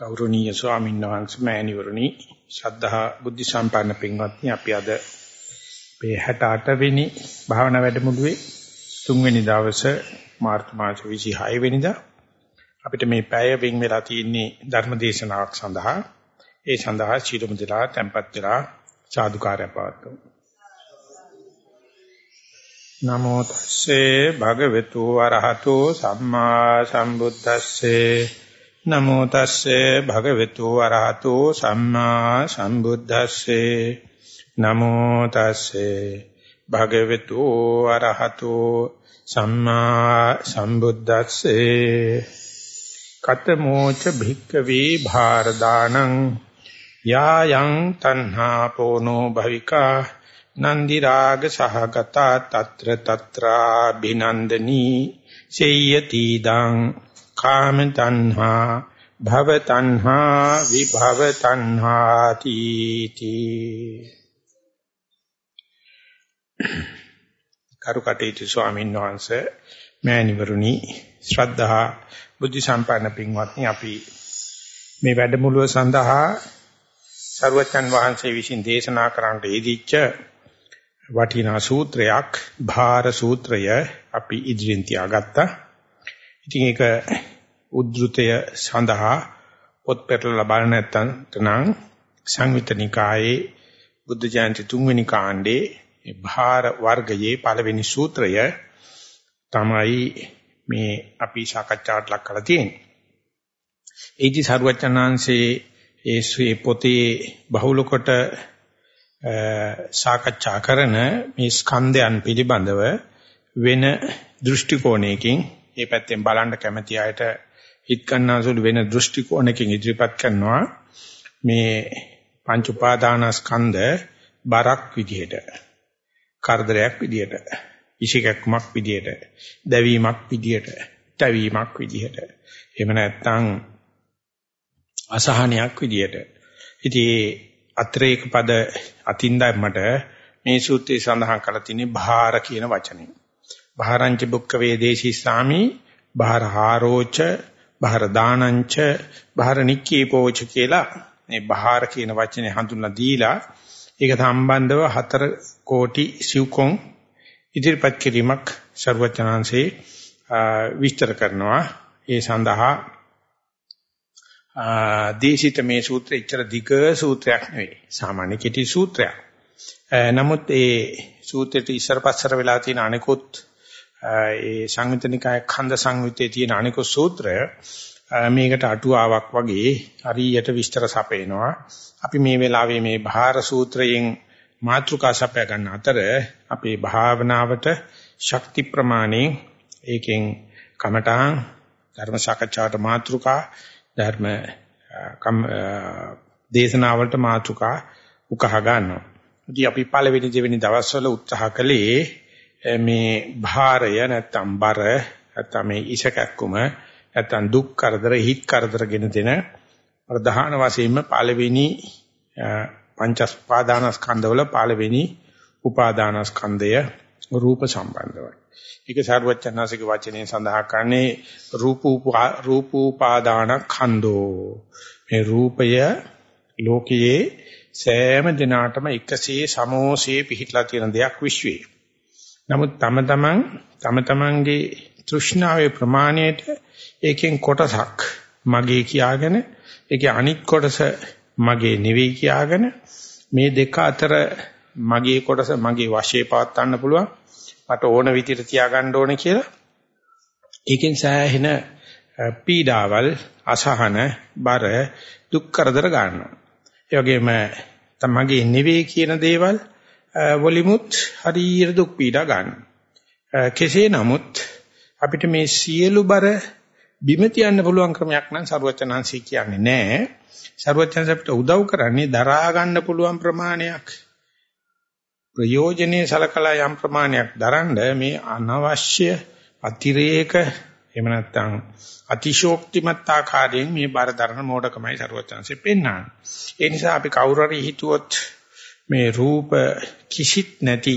ගෞරවනීය ස්වාමීන් වහන්සේ මෑණිවරණි ශ්‍රද්ධා බුද්ධ සම්පන්න පින්වත්නි අපි අද මේ 68 වෙනි භාවනා වැඩමුළුවේ තුන්වෙනි දවසේ මාර්තු මාස 26 වෙනිදා අපිට මේ පැය වෙන් වෙලා තියෙන්නේ ධර්ම දේශනාවක් සඳහා. ඒ සඳහා චීලමුදලා tempත් වෙලා සාදුකාරය පවත්වමු. නමෝ තස්සේ භගවතු වරහතෝ සම්මා සම්බුද්දස්සේ නමෝ තස්සේ භගවතු වරහතෝ සම්මා සම්බුද්දස්සේ. නමෝ තස්සේ භගවතු වරහතෝ සම්මා සම්බුද්දස්සේ. කතමෝච භික්කවේ භාරදානං යායන් තණ්හා පෝනෝ භවිකා නන්දි රාග සහගතා తත්‍ර తත්‍රා බිනන්දනී සේයති දං කාම තණ්හා භව තණ්හා විභව තණ්හා තීති කරුකටේති ස්වාමීන් වහන්සේ මෑණිවරුනි ශ්‍රද්ධා බුද්ධ සම්පන්න පින්වත්නි අපි මේ වැඩමුළුව සඳහා සර්වචන් වහන්සේ විසින් දේශනා කරන්නට යෙදිච්ච වටිනා සූත්‍රයක් භාර සූත්‍රය අපි ඉදිරියෙන් තියාගත්තා. ඉතින් ඒක උද්ෘතය සඳහා පොත් පෙරලා බලන්න නැත්නම් සංවිතනිකායේ බුද්ධ ජයන්ති තුන්වෙනි කාණ්ඩේ භාර වර්ගයේ පළවෙනි සූත්‍රය තමයි මේ අපි සාකච්ඡාවට ලක් කරලා තියෙන්නේ. ඒදි සරුවචනාංශේ ඒ ශ්‍රී පොතේ බහුල කොට සාකච්ඡා කරන මේ ස්කන්ධයන් පිළිබඳව වෙන දෘෂ්ටි කෝණයකින් මේ පැත්තෙන් බලන්න කැමති අයට හිත ගන්නාසුළු වෙන දෘෂ්ටි කෝණයකින් ඉදිරිපත් කරනවා මේ පංච උපාදානස්කන්ධ බරක් විදිහට කරදරයක් විදිහට ඉෂිකක්මක් විදිහට දැවීමක් විදිහට තැවීමක් විදිහට එහෙම නැත්නම් අසහනයක් විදිහට ඉතින් අත්‍රේක පද අතින්දමට මේ සූත්‍රයේ සඳහන් කරලා තියෙන්නේ භාර කියන වචනේ. භාරංච බුක්ක වේදේශී සාමි භාර හාරෝච භාර දානංච භාර නික්කීපෝච කියලා මේ භාර කියන වචනේ හඳුන්ලා දීලා ඒක සම්බන්ධව හතර කෝටි සිව්කොන් ඉදිරිපත් කිරීමක් ਸਰවචනාංශේ විස්තර කරනවා. ඒ සඳහා දේශිත මේ සූත්‍රය ඉච්චර දිග සූත්‍රයක් නෙවෙයි. සාමාන්‍ය කෙටි සූත්‍රයක්. නමුත් ඒ සූත්‍රයට ඉස්සර පස්සර වෙලා තියෙන අනිකුත් ඒ සංවිතනිකාය ඛණ්ඩ සංවිතයේ තියෙන අනිකුත් සූත්‍රය මේකට අටුවාවක් වගේ හරියට විස්තර සපේනවා. අපි මේ වෙලාවේ මේ භාර සූත්‍රයෙන් මාත්‍රිකා සපය ගන්න අතර අපේ භාවනාවට ශක්ති ප්‍රමාණය ඒකෙන් කමඨාන් ධර්ම සාකච්ඡාවට මාත්‍රිකා ධර්ම දේශනාවලට මාතෘකා උකහා ගන්නවා. ඉතින් අපි පළවෙනි දෙවෙනි දවස්වල උත්සාහ කළේ Eh, මේ භාරය නැත්තම් බර නැත්තම් මේ ඉසකක්කුම නැත්තම් දුක් කරදර හිත් කරදරගෙන දෙන ප්‍රධාන වශයෙන්ම පළවෙනි eh, පංචස්පාදානස්කන්ධවල පළවෙනි උපාදානස්කන්ධය රූප සම්බන්ධවයි. ඒක සාරවත්චනාසික වචනේ සඳහන් කරන්නේ රූප රූපෝපාදාන ඛණ්ඩෝ මේ රූපය ලෝකයේ සෑම දිනාටම එකසේ සමෝසේ පිහිටලා තියෙන දෙයක් විශ්වයේ. නමුත් තම තමන් තම තමන්ගේ තෘෂ්ණාවේ ප්‍රමාණයට ඒකෙන් කොටසක් මගේ කියාගෙන ඒකේ අනිත් කොටස මගේ නෙවෙයි කියාගෙන මේ දෙක අතර මගේ කොටස මගේ වශයේ පවත් ගන්න පුළුවන්. මට ඕන විදිහට තියාගන්න ඕනේ කියලා. ඒකෙන් සෑහෙන පීඩාවල් අසහන බර දුක් කරදර ගන්නවා. ඒ වගේම තමගේ නෙවෙයි කියන දේවල් වලිමුත් හරියට දුක් පීඩා ගන්න. කෙසේ නමුත් අපිට මේ සියලු බර බිම තියන්න පුළුවන් ක්‍රමයක් නම් ਸਰවචනංශී කියන්නේ නැහැ. ਸਰවචනංශ අපිට උදව් කරන්නේ දරා ගන්න පුළුවන් ප්‍රමාණයක් ප්‍රයෝජනේ සලකලා යම් ප්‍රමාණයක් දරන්න මේ අනවශ්‍ය අතිරේක එහෙම නැත්නම් අතිශෝක්තිමත් ආකාරයෙන් මේ බාර දරන මෝඩකමයි ਸਰවචනංශේ පෙන්වන්නේ. ඒ නිසා අපි කවුරු හරි හිතුවොත් මේ රූප කිසිත් නැති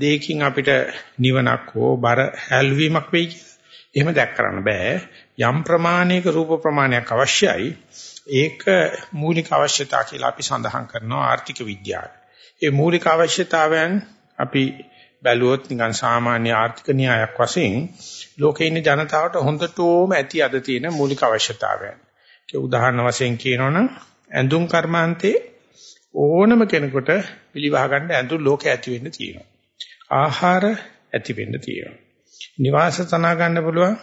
දෙයකින් අපිට නිවනක් හෝ බර හැල්වීමක් වෙයි කියලා. එහෙම දැක් කරන්න බෑ. යම් ප්‍රමාණයක රූප ප්‍රමාණයක් අවශ්‍යයි. ඒක මූලික අවශ්‍යතා කියලා අපි සඳහන් කරනවා ආර්ථික විද්‍යාවේ. ඒ මූලික අවශ්‍යතාවයන් අපි බැලුවොත් නිකන් සාමාන්‍ය ආර්ථික න්‍යායක් වශයෙන් ලෝකේ ඉන්න ජනතාවට හොඳටම ඇති අද තියෙන මූලික අවශ්‍යතාවයන්. ඒ උදාහරණ වශයෙන් කියනවනම් ඇඳුම් කර්මාන්තේ ඕනම කෙනෙකුට පිළිවහ ගන්න ඇඳුම් ලෝකේ ඇති වෙන්න තියෙනවා. ආහාර ඇති වෙන්න තියෙනවා. නිවාස තනා ගන්න පුළුවන්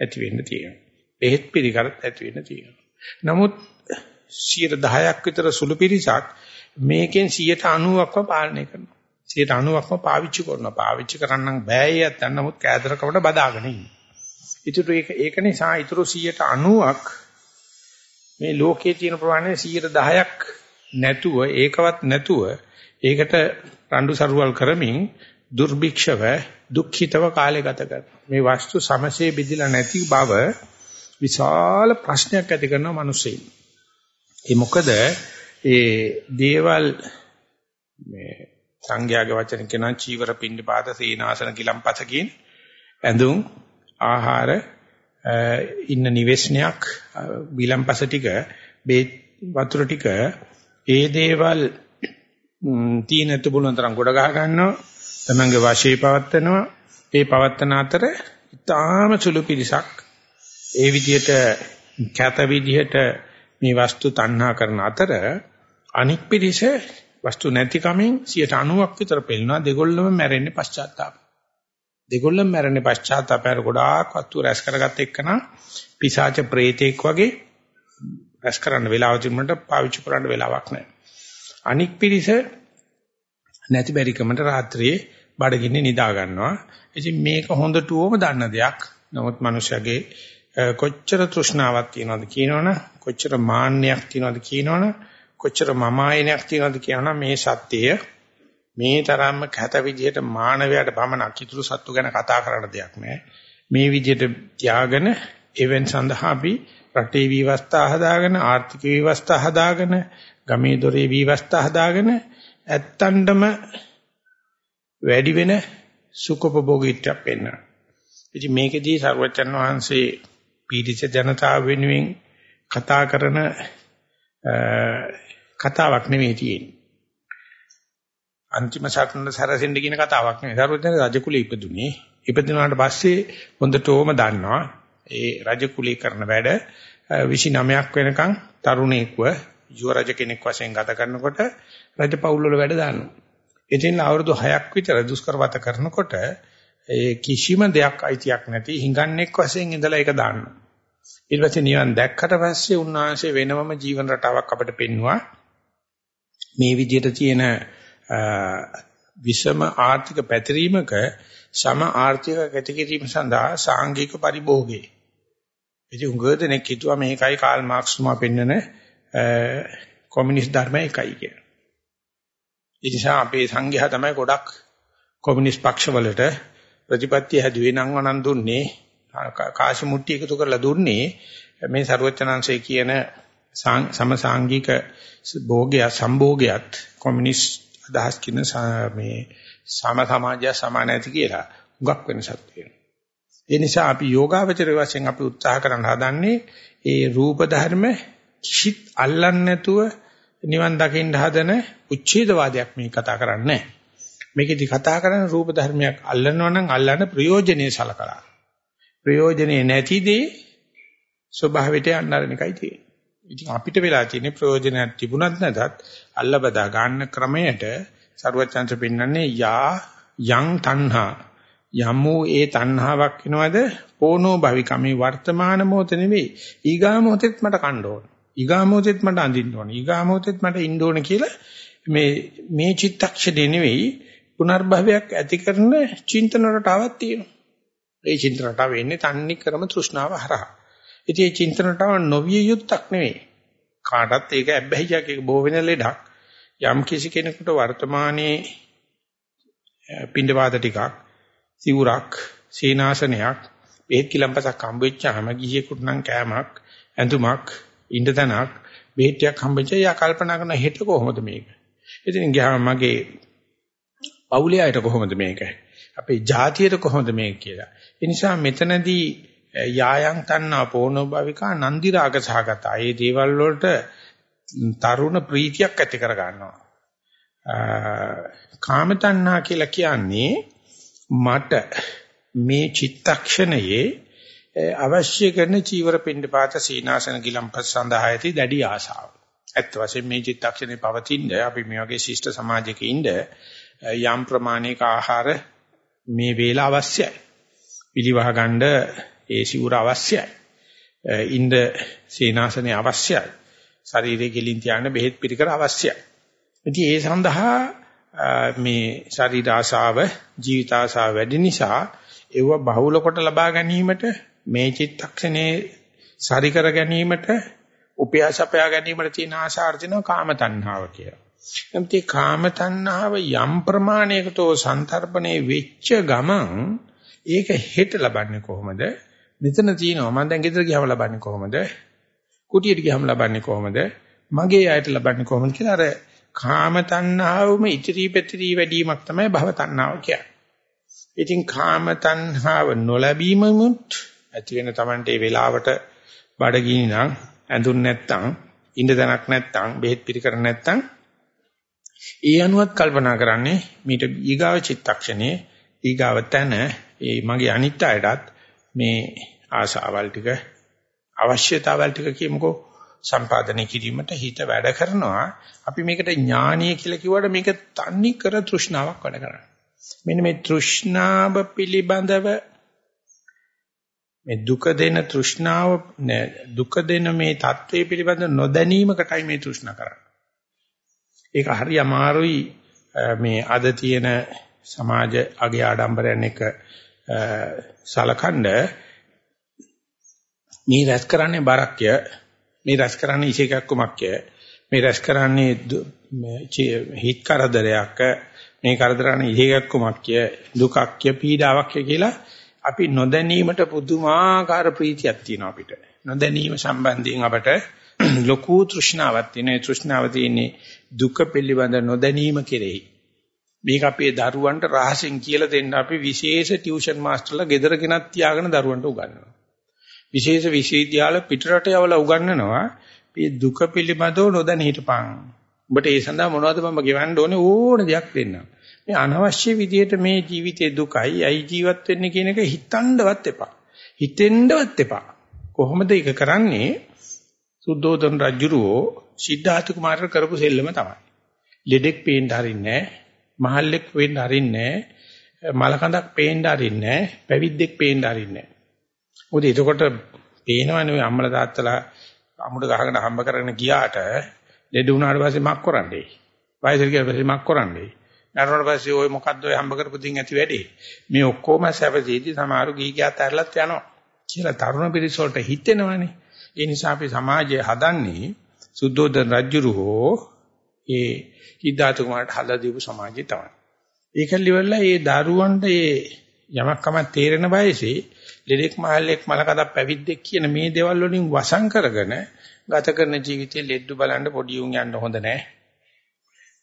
ඇති වෙන්න තියෙනවා. බෙහෙත් පිළිකරත් ඇති වෙන්න තියෙනවා. නමුත් 10ක් විතර සුළු පිරිසක් මේකෙන් 90%ක්ම පාලනය කරනවා. 90%ක්ම පාවිච්චි කරනවා. පාවිච්චි කරන්නම් බෑ යත් නමුත් කෑදරකමට බදාගෙන ඉන්නේ. ඊටු ඒක ඒක නිසා ඊටු 90%ක් මේ ලෝකයේ තියෙන ප්‍රමාණය 10%ක් නැතුව ඒකවත් නැතුව ඒකට රණ්ඩු සරුවල් කරමින් දුර්භික්ෂව දුක්ඛිතව කාලය ගත කරනවා. මේ වස්තු සමසේ බෙදිලා නැති බව විශාල ප්‍රශ්නයක් ඇති කරනවා මිනිස්සෙයින්. ඒ මොකද ඒ දේවල් මේ සංඝයාගේ වචන කියනවා චීවර පින්න පාත සීනාසන කිලම්පස කියන ඇඳුම් ආහාර ඉන්න නිවෙස්නයක් විලම්පස ටික වතුර ටික ඒ දේවල් තීනතු බුලන තරම් ගොඩ ගහ ගන්නවා තමංගේ වාශේ පවත්නවා ඒ පවත්තන අතර ඊටාම සුළු පිරිසක් ඒ විදිහට කැත විදිහට මේ වස්තු තණ්හා කරන අතර අනික් පිරිස වස්තු නැති කමෙන් 90ක් විතර පෙළනවා දෙගොල්ලම මැරෙන්නේ පශ්චාත්තාප. දෙගොල්ලම මැරෙන්නේ පශ්චාත්තාපයර ගොඩාක් වස්තු රැස් කරගත්ත එක්කන පිසාච ප්‍රේතෙක් වගේ රැස් කරන්න වෙලාව තිබුණට පාවිච්චි කරන්න වෙලාවක් නැහැ. අනික් පිරිස නැති බැරිකමට රාත්‍රියේ බඩගින්නේ නිදා ගන්නවා. ඉතින් මේක හොඳටම දන්න දෙයක්. නමුත් මිනිස්සගේ කොච්චර තෘෂ්ණාවක් තියනවද කියනවනේ කොච්චර මාන්නයක් තියනවද කියනවනේ කොච්චර මමායනයක් තියනවද කියනවනේ මේ සත්‍යය මේ තරම්ම කැත විදිහට මානවයාට පමණක් ඉතුරු සත්තු ගැන කතා කරන්න දෙයක් නෑ මේ විදිහට තියාගෙන එවෙන් සඳහා අපි රටේ විවස්ථා හදාගෙන ආර්ථික විවස්ථා හදාගෙන ගමේ දොරේ විවස්ථා හදාගෙන ඇත්තන්ටම වැඩි වෙන සුඛෝපභෝගීත්වයක් වෙන්න. ඉතින් මේකෙදී සර්වචන් වහන්සේ පීඩිත ජනතාව වෙනුවෙන් කතා කරන කතාවක් නෙමෙයි තියෙන්නේ. අන්තිම සටන සැරසෙන්න කියන කතාවක් නෙවෙයි. සර්වඥ රජ කුලේ ඉපදුනේ. ඉපදුනාට පස්සේ හොඳටම දන්නවා ඒ රජ කුලී කරන වැඩ 29ක් වෙනකන් තරුණයෙක්ව යුව රජ කෙනෙක් වශයෙන් ගත කරනකොට රජ පවුල් වල වැඩ දානවා. ඉතින් අවුරුදු 6ක් විතර දුෂ්කරවත කරනකොට ඒ කිසිම දෙයක් අයිතියක් නැති හිඟන්නේක් වශයෙන් ඉඳලා ඒක දානවා. ඊට පස්සේ නිවන් දැක්කට පස්සේ උන්වහන්සේ වෙනමම ජීවන රටාවක් අපිට පෙන්වුවා. මේ විදිහට තියෙන විෂම ආර්ථික පැතිරීමක සම ආර්ථික ගති කිරීම සඳහා සාංගික පරිභෝගේ. ඉතින් උගදෙනෙක් හිතුවා මේකයි කාල් මාක්ස් තුමා පෙන්වන කොමියුනිස්ට් ධර්මය එකයි කියලා. ඒ නිසා අපේ සංඝයා තමයි ගොඩක් කොමියුනිස්ට් පක්ෂවලට ප්‍රතිපත්ති හැදුවේ නම් වණන් දුන්නේ කාශි මුට්ටි එකතු කරලා දුන්නේ මේ ਸਰවචනංශය කියන සමසාංගික භෝගය සම්භෝගයත් කොමියුනිස්ට් අදහස් කියන මේ සම සමාජය සමාන නැති කියලා හුඟක් වෙනසක් තියෙනවා. ඒ නිසා අපි යෝගාවචර වශයෙන් අපි උත්සාහ කරන්න හදන්නේ ඒ රූප ධර්ම කිසිත් අල්ලන්නේ නැතුව නිවන් දකින්න හදන උච්ඡේදවාදයක් මේ කතා කරන්නේ මේකෙදි කතා කරන රූප ධර්මයක් අල්ලනවා නම් අල්ලන්න ප්‍රයෝජනේ සලකලා. ප්‍රයෝජනේ නැතිදී ස්වභාවයට යන්නරන එකයි තියෙන්නේ. ඉතින් අපිට වෙලා තියෙන්නේ ප්‍රයෝජනයක් තිබුණත් නැතත් අල්ලබදා ගන්න ක්‍රමයට සරුවචන්ත පෙන්වන්නේ යා යං තණ්හා. යමෝ ඒ තණ්හාවක් වෙනවද? පෝනෝ භවිකමේ වර්තමාන මොහොත නෙවෙයි. ඊගා මොහොතෙත් මට කන්න ඕන. ඊගා මොහොතෙත් මට අඳින්න ඕන. ඊගා මොහොතෙත් මට ඉන්න ඕන කියලා මේ මේ චිත්තක්ෂණේ නෙවෙයි පුනර්භවයක් ඇති කරන චින්තන රටාවක් තියෙනවා. ඒ චින්තන රටාව වෙන්නේ තන්නේ ක්‍රම තෘෂ්ණාව හරහා. ඉතින් මේ චින්තන රටාව නොවිය යුත්තක් නෙවෙයි. කාටත් ඒක ඇබ්බැහියක් ඒක බෝ වෙන ලෙඩක්. යම් කිසි කෙනෙකුට වර්තමානයේ පින්ඩපාත ටිකක් සිවුරක් සීනාසනයක් බෙහෙත් කිලම්පසක් හම්බෙච්චාම ගිහියෙකුට නම් කෑමක් ඇඳුමක් ඉඳතනක් බෙහෙත්යක් හම්බෙච්ච යා කල්පනා කරන හෙට කොහොමද මේක ඉතින් ගියාම මගේ පවුලේ අයට කොහොමද මේක අපේ ජාතියට කොහොමද මේක කියලා ඒ නිසා මෙතනදී යායන් තණ්හා පෝනෝ භවිකා නන්දි රාග සහගතා. මේ දේවල් වලට තරුණ ප්‍රීතියක් ඇති කර ගන්නවා. කාම තණ්හා කියලා කියන්නේ මට මේ චිත්තක්ෂණයේ අවශ්‍ය කරන චීවර පින්ඩපාත සීනාසන ගිලම්පස් සඳහා ඇති දැඩි ආශාව. ඇත්ත වශයෙන් මේ චිත්තක්ෂණේ පවතින අපි මේ වගේ ශිෂ්ට සමාජයක ඉඳ යම් ප්‍රමාණයක ආහාර මේ වේලාව අවශ්‍යයි. පිළිවහ ගන්න ඒ සිවුර අවශ්‍යයි. ඉන්ද සීනාසනේ අවශ්‍යයි. ශරීරයේ ගිලින් තියන්න බෙහෙත් පිළිකර අවශ්‍යයි. ඉතින් ඒ සඳහා මේ ශරීර ආශාව ජීවිත ආශාව වැඩි නිසා ඒව බහුල කොට ලබා ගැනීමට මේ චිත්තක්ෂණේ සාරි කර ගැනීමට උපයාසපයා ගැනීමට තියෙන ආශාර්ජන කාම තණ්හාව කියලා. එම්ති කාම තණ්හාව යම් ප්‍රමාණයකටෝ සන්තරපණේ වෙච්ච ගමන් ඒක හෙට ලබන්නේ කොහොමද? මෙතන තියෙනවා මම දැන් ගෙදර ගියාම ලබන්නේ කොහොමද? කුටියට ගියාම ලබන්නේ කොහොමද? මගේ අයට ලබන්නේ කොහොමද කියලා අර කාම තණ්හාවම ඉතිරි පැතිරි වැඩිවීමක් තමයි භව තණ්හාව කියන්නේ. ඉතින් කාම තණ්හාව නොලැබීමමුත් ඇති වෙන Tamante වෙලාවට බඩගිනි නම් ඇඳුන් නැත්තම් ඉන්න තැනක් නැත්තම් බෙහෙත් පිළිකර නැත්තම් ඒ අනුවත් කල්පනා කරන්නේ මීට ඊගාව චිත්තක්ෂණයේ ඊගාව තැන ඒ මගේ අනිත් අයටත් මේ ආශාවල් ටික අවශ්‍යතාවල් ටික කියමුකෝ සම්පාදනය කිරීමට හිත වැඩ කරනවා. අපි මේකට ඥානීය කියලා කිව්වට මේක තන්නේ කර තෘෂ්ණාවක් වැඩ කරනවා. මෙන්න මේ තෘෂ්ණාව පිළිබඳව මේ දුක දෙන තෘෂ්ණාව දුක දෙන මේ தત્ත්වය පිළිබඳ නොදැනීමකටයි මේ තෘෂ්ණා කරන්නේ. ඒක හරි අමාරුයි මේ අද තියෙන සමාජ අගේ ආඩම්බරයන් එක සලකනද මේ රැස් කරන්නේ බරක්ය. මේ රැස් කරන්නේ ඉසේකක් කුමක්ය මේ රැස් කරන්නේ හිත් කරදරයක් මේ කරදරන ඉහේකක් කුමක්ය දුකක්ය පීඩාවක්ය කියලා අපි නොදැනීමට පුදුමාකාර ප්‍රීතියක් තියෙනවා අපිට. නොදැනීම සම්බන්ධයෙන් අපට ලොකු තෘෂ්ණාවක් තියෙනවා. ඒ තෘෂ්ණාව තියෙන්නේ දුක පිළිබඳ නොදැනීම කෙරෙහි. මේක අපේ දරුවන්ට රහසෙන් කියලා දෙන්න අපි විශේෂ ටියුෂන් මාස්ටර්ලා ගෙදර ගෙනත් තියාගෙන දරුවන්ට උගන්වනවා. විශේෂ විශ්වවිද්‍යාල පිටරට යවලා උගන්වනවා මේ දුක පිළිබඳව නොදැන හිටපන්. ඔබට ඒ සඳහා මොනවද මම ගෙවන්න ඕනේ ඕන දෙයක් දෙන්නම්. මේ අනවශ්‍ය විදියට මේ ජීවිතේ දුකයි අයි ජීවත් වෙන්නේ කියන එක හිතන්නවත් එපා. හිතෙන්නවත් එපා. කොහොමද ඒක කරන්නේ? සුද්ධෝදන රජුරෝ සිද්ධාර්ථ කුමාරට කරපු සෙල්ලම තමයි. ලෙඩෙක් පේන්න හරින්නේ මහල්ලෙක් වෙන්න හරින්නේ මලකඳක් පේන්න හරින්නේ පැවිද්දෙක් පේන්න හරින්නේ මොකද එතකොට පේනවනේ ඔය අම්මලා තාත්තලා අමුඩ ගහගෙන හම්බ කරගෙන ගියාට ලෙඩ වුණාට පස්සේ මක් කරන්නේ? වයසට ගියාට පස්සේ මක් කරන්නේ? නරවන පස්සේ ওই මොකද්ද ඔය හම්බ කරපු දින් ඇති වැඩේ. මේ ඔක්කොම සැපසීදී සමහරු ගිහි ගියාත් ඇරලත් යනවා. කියලා තරුණ පිරිස වලට හිතෙනවනේ. ඒ නිසා අපි සමාජය හදන්නේ සුද්ධෝදන රජුරු හෝ ඒ හිතාතු කුමාරට හදලා දීපු සමාජය තමයි. ඒකල්ලි වෙලා ඒ දරුවන්ට ඒ යමක් කමක් තේරෙන වයසේ ලෙඩෙක් මහල්ලෙක් මලකඩක් පැවිද්දෙක් කියන මේ දේවල් වලින් වසන් කරගෙන ගත කරන ජීවිතේ ලෙඩු බලන්න පොඩි උන් යන්න හොඳ නැහැ.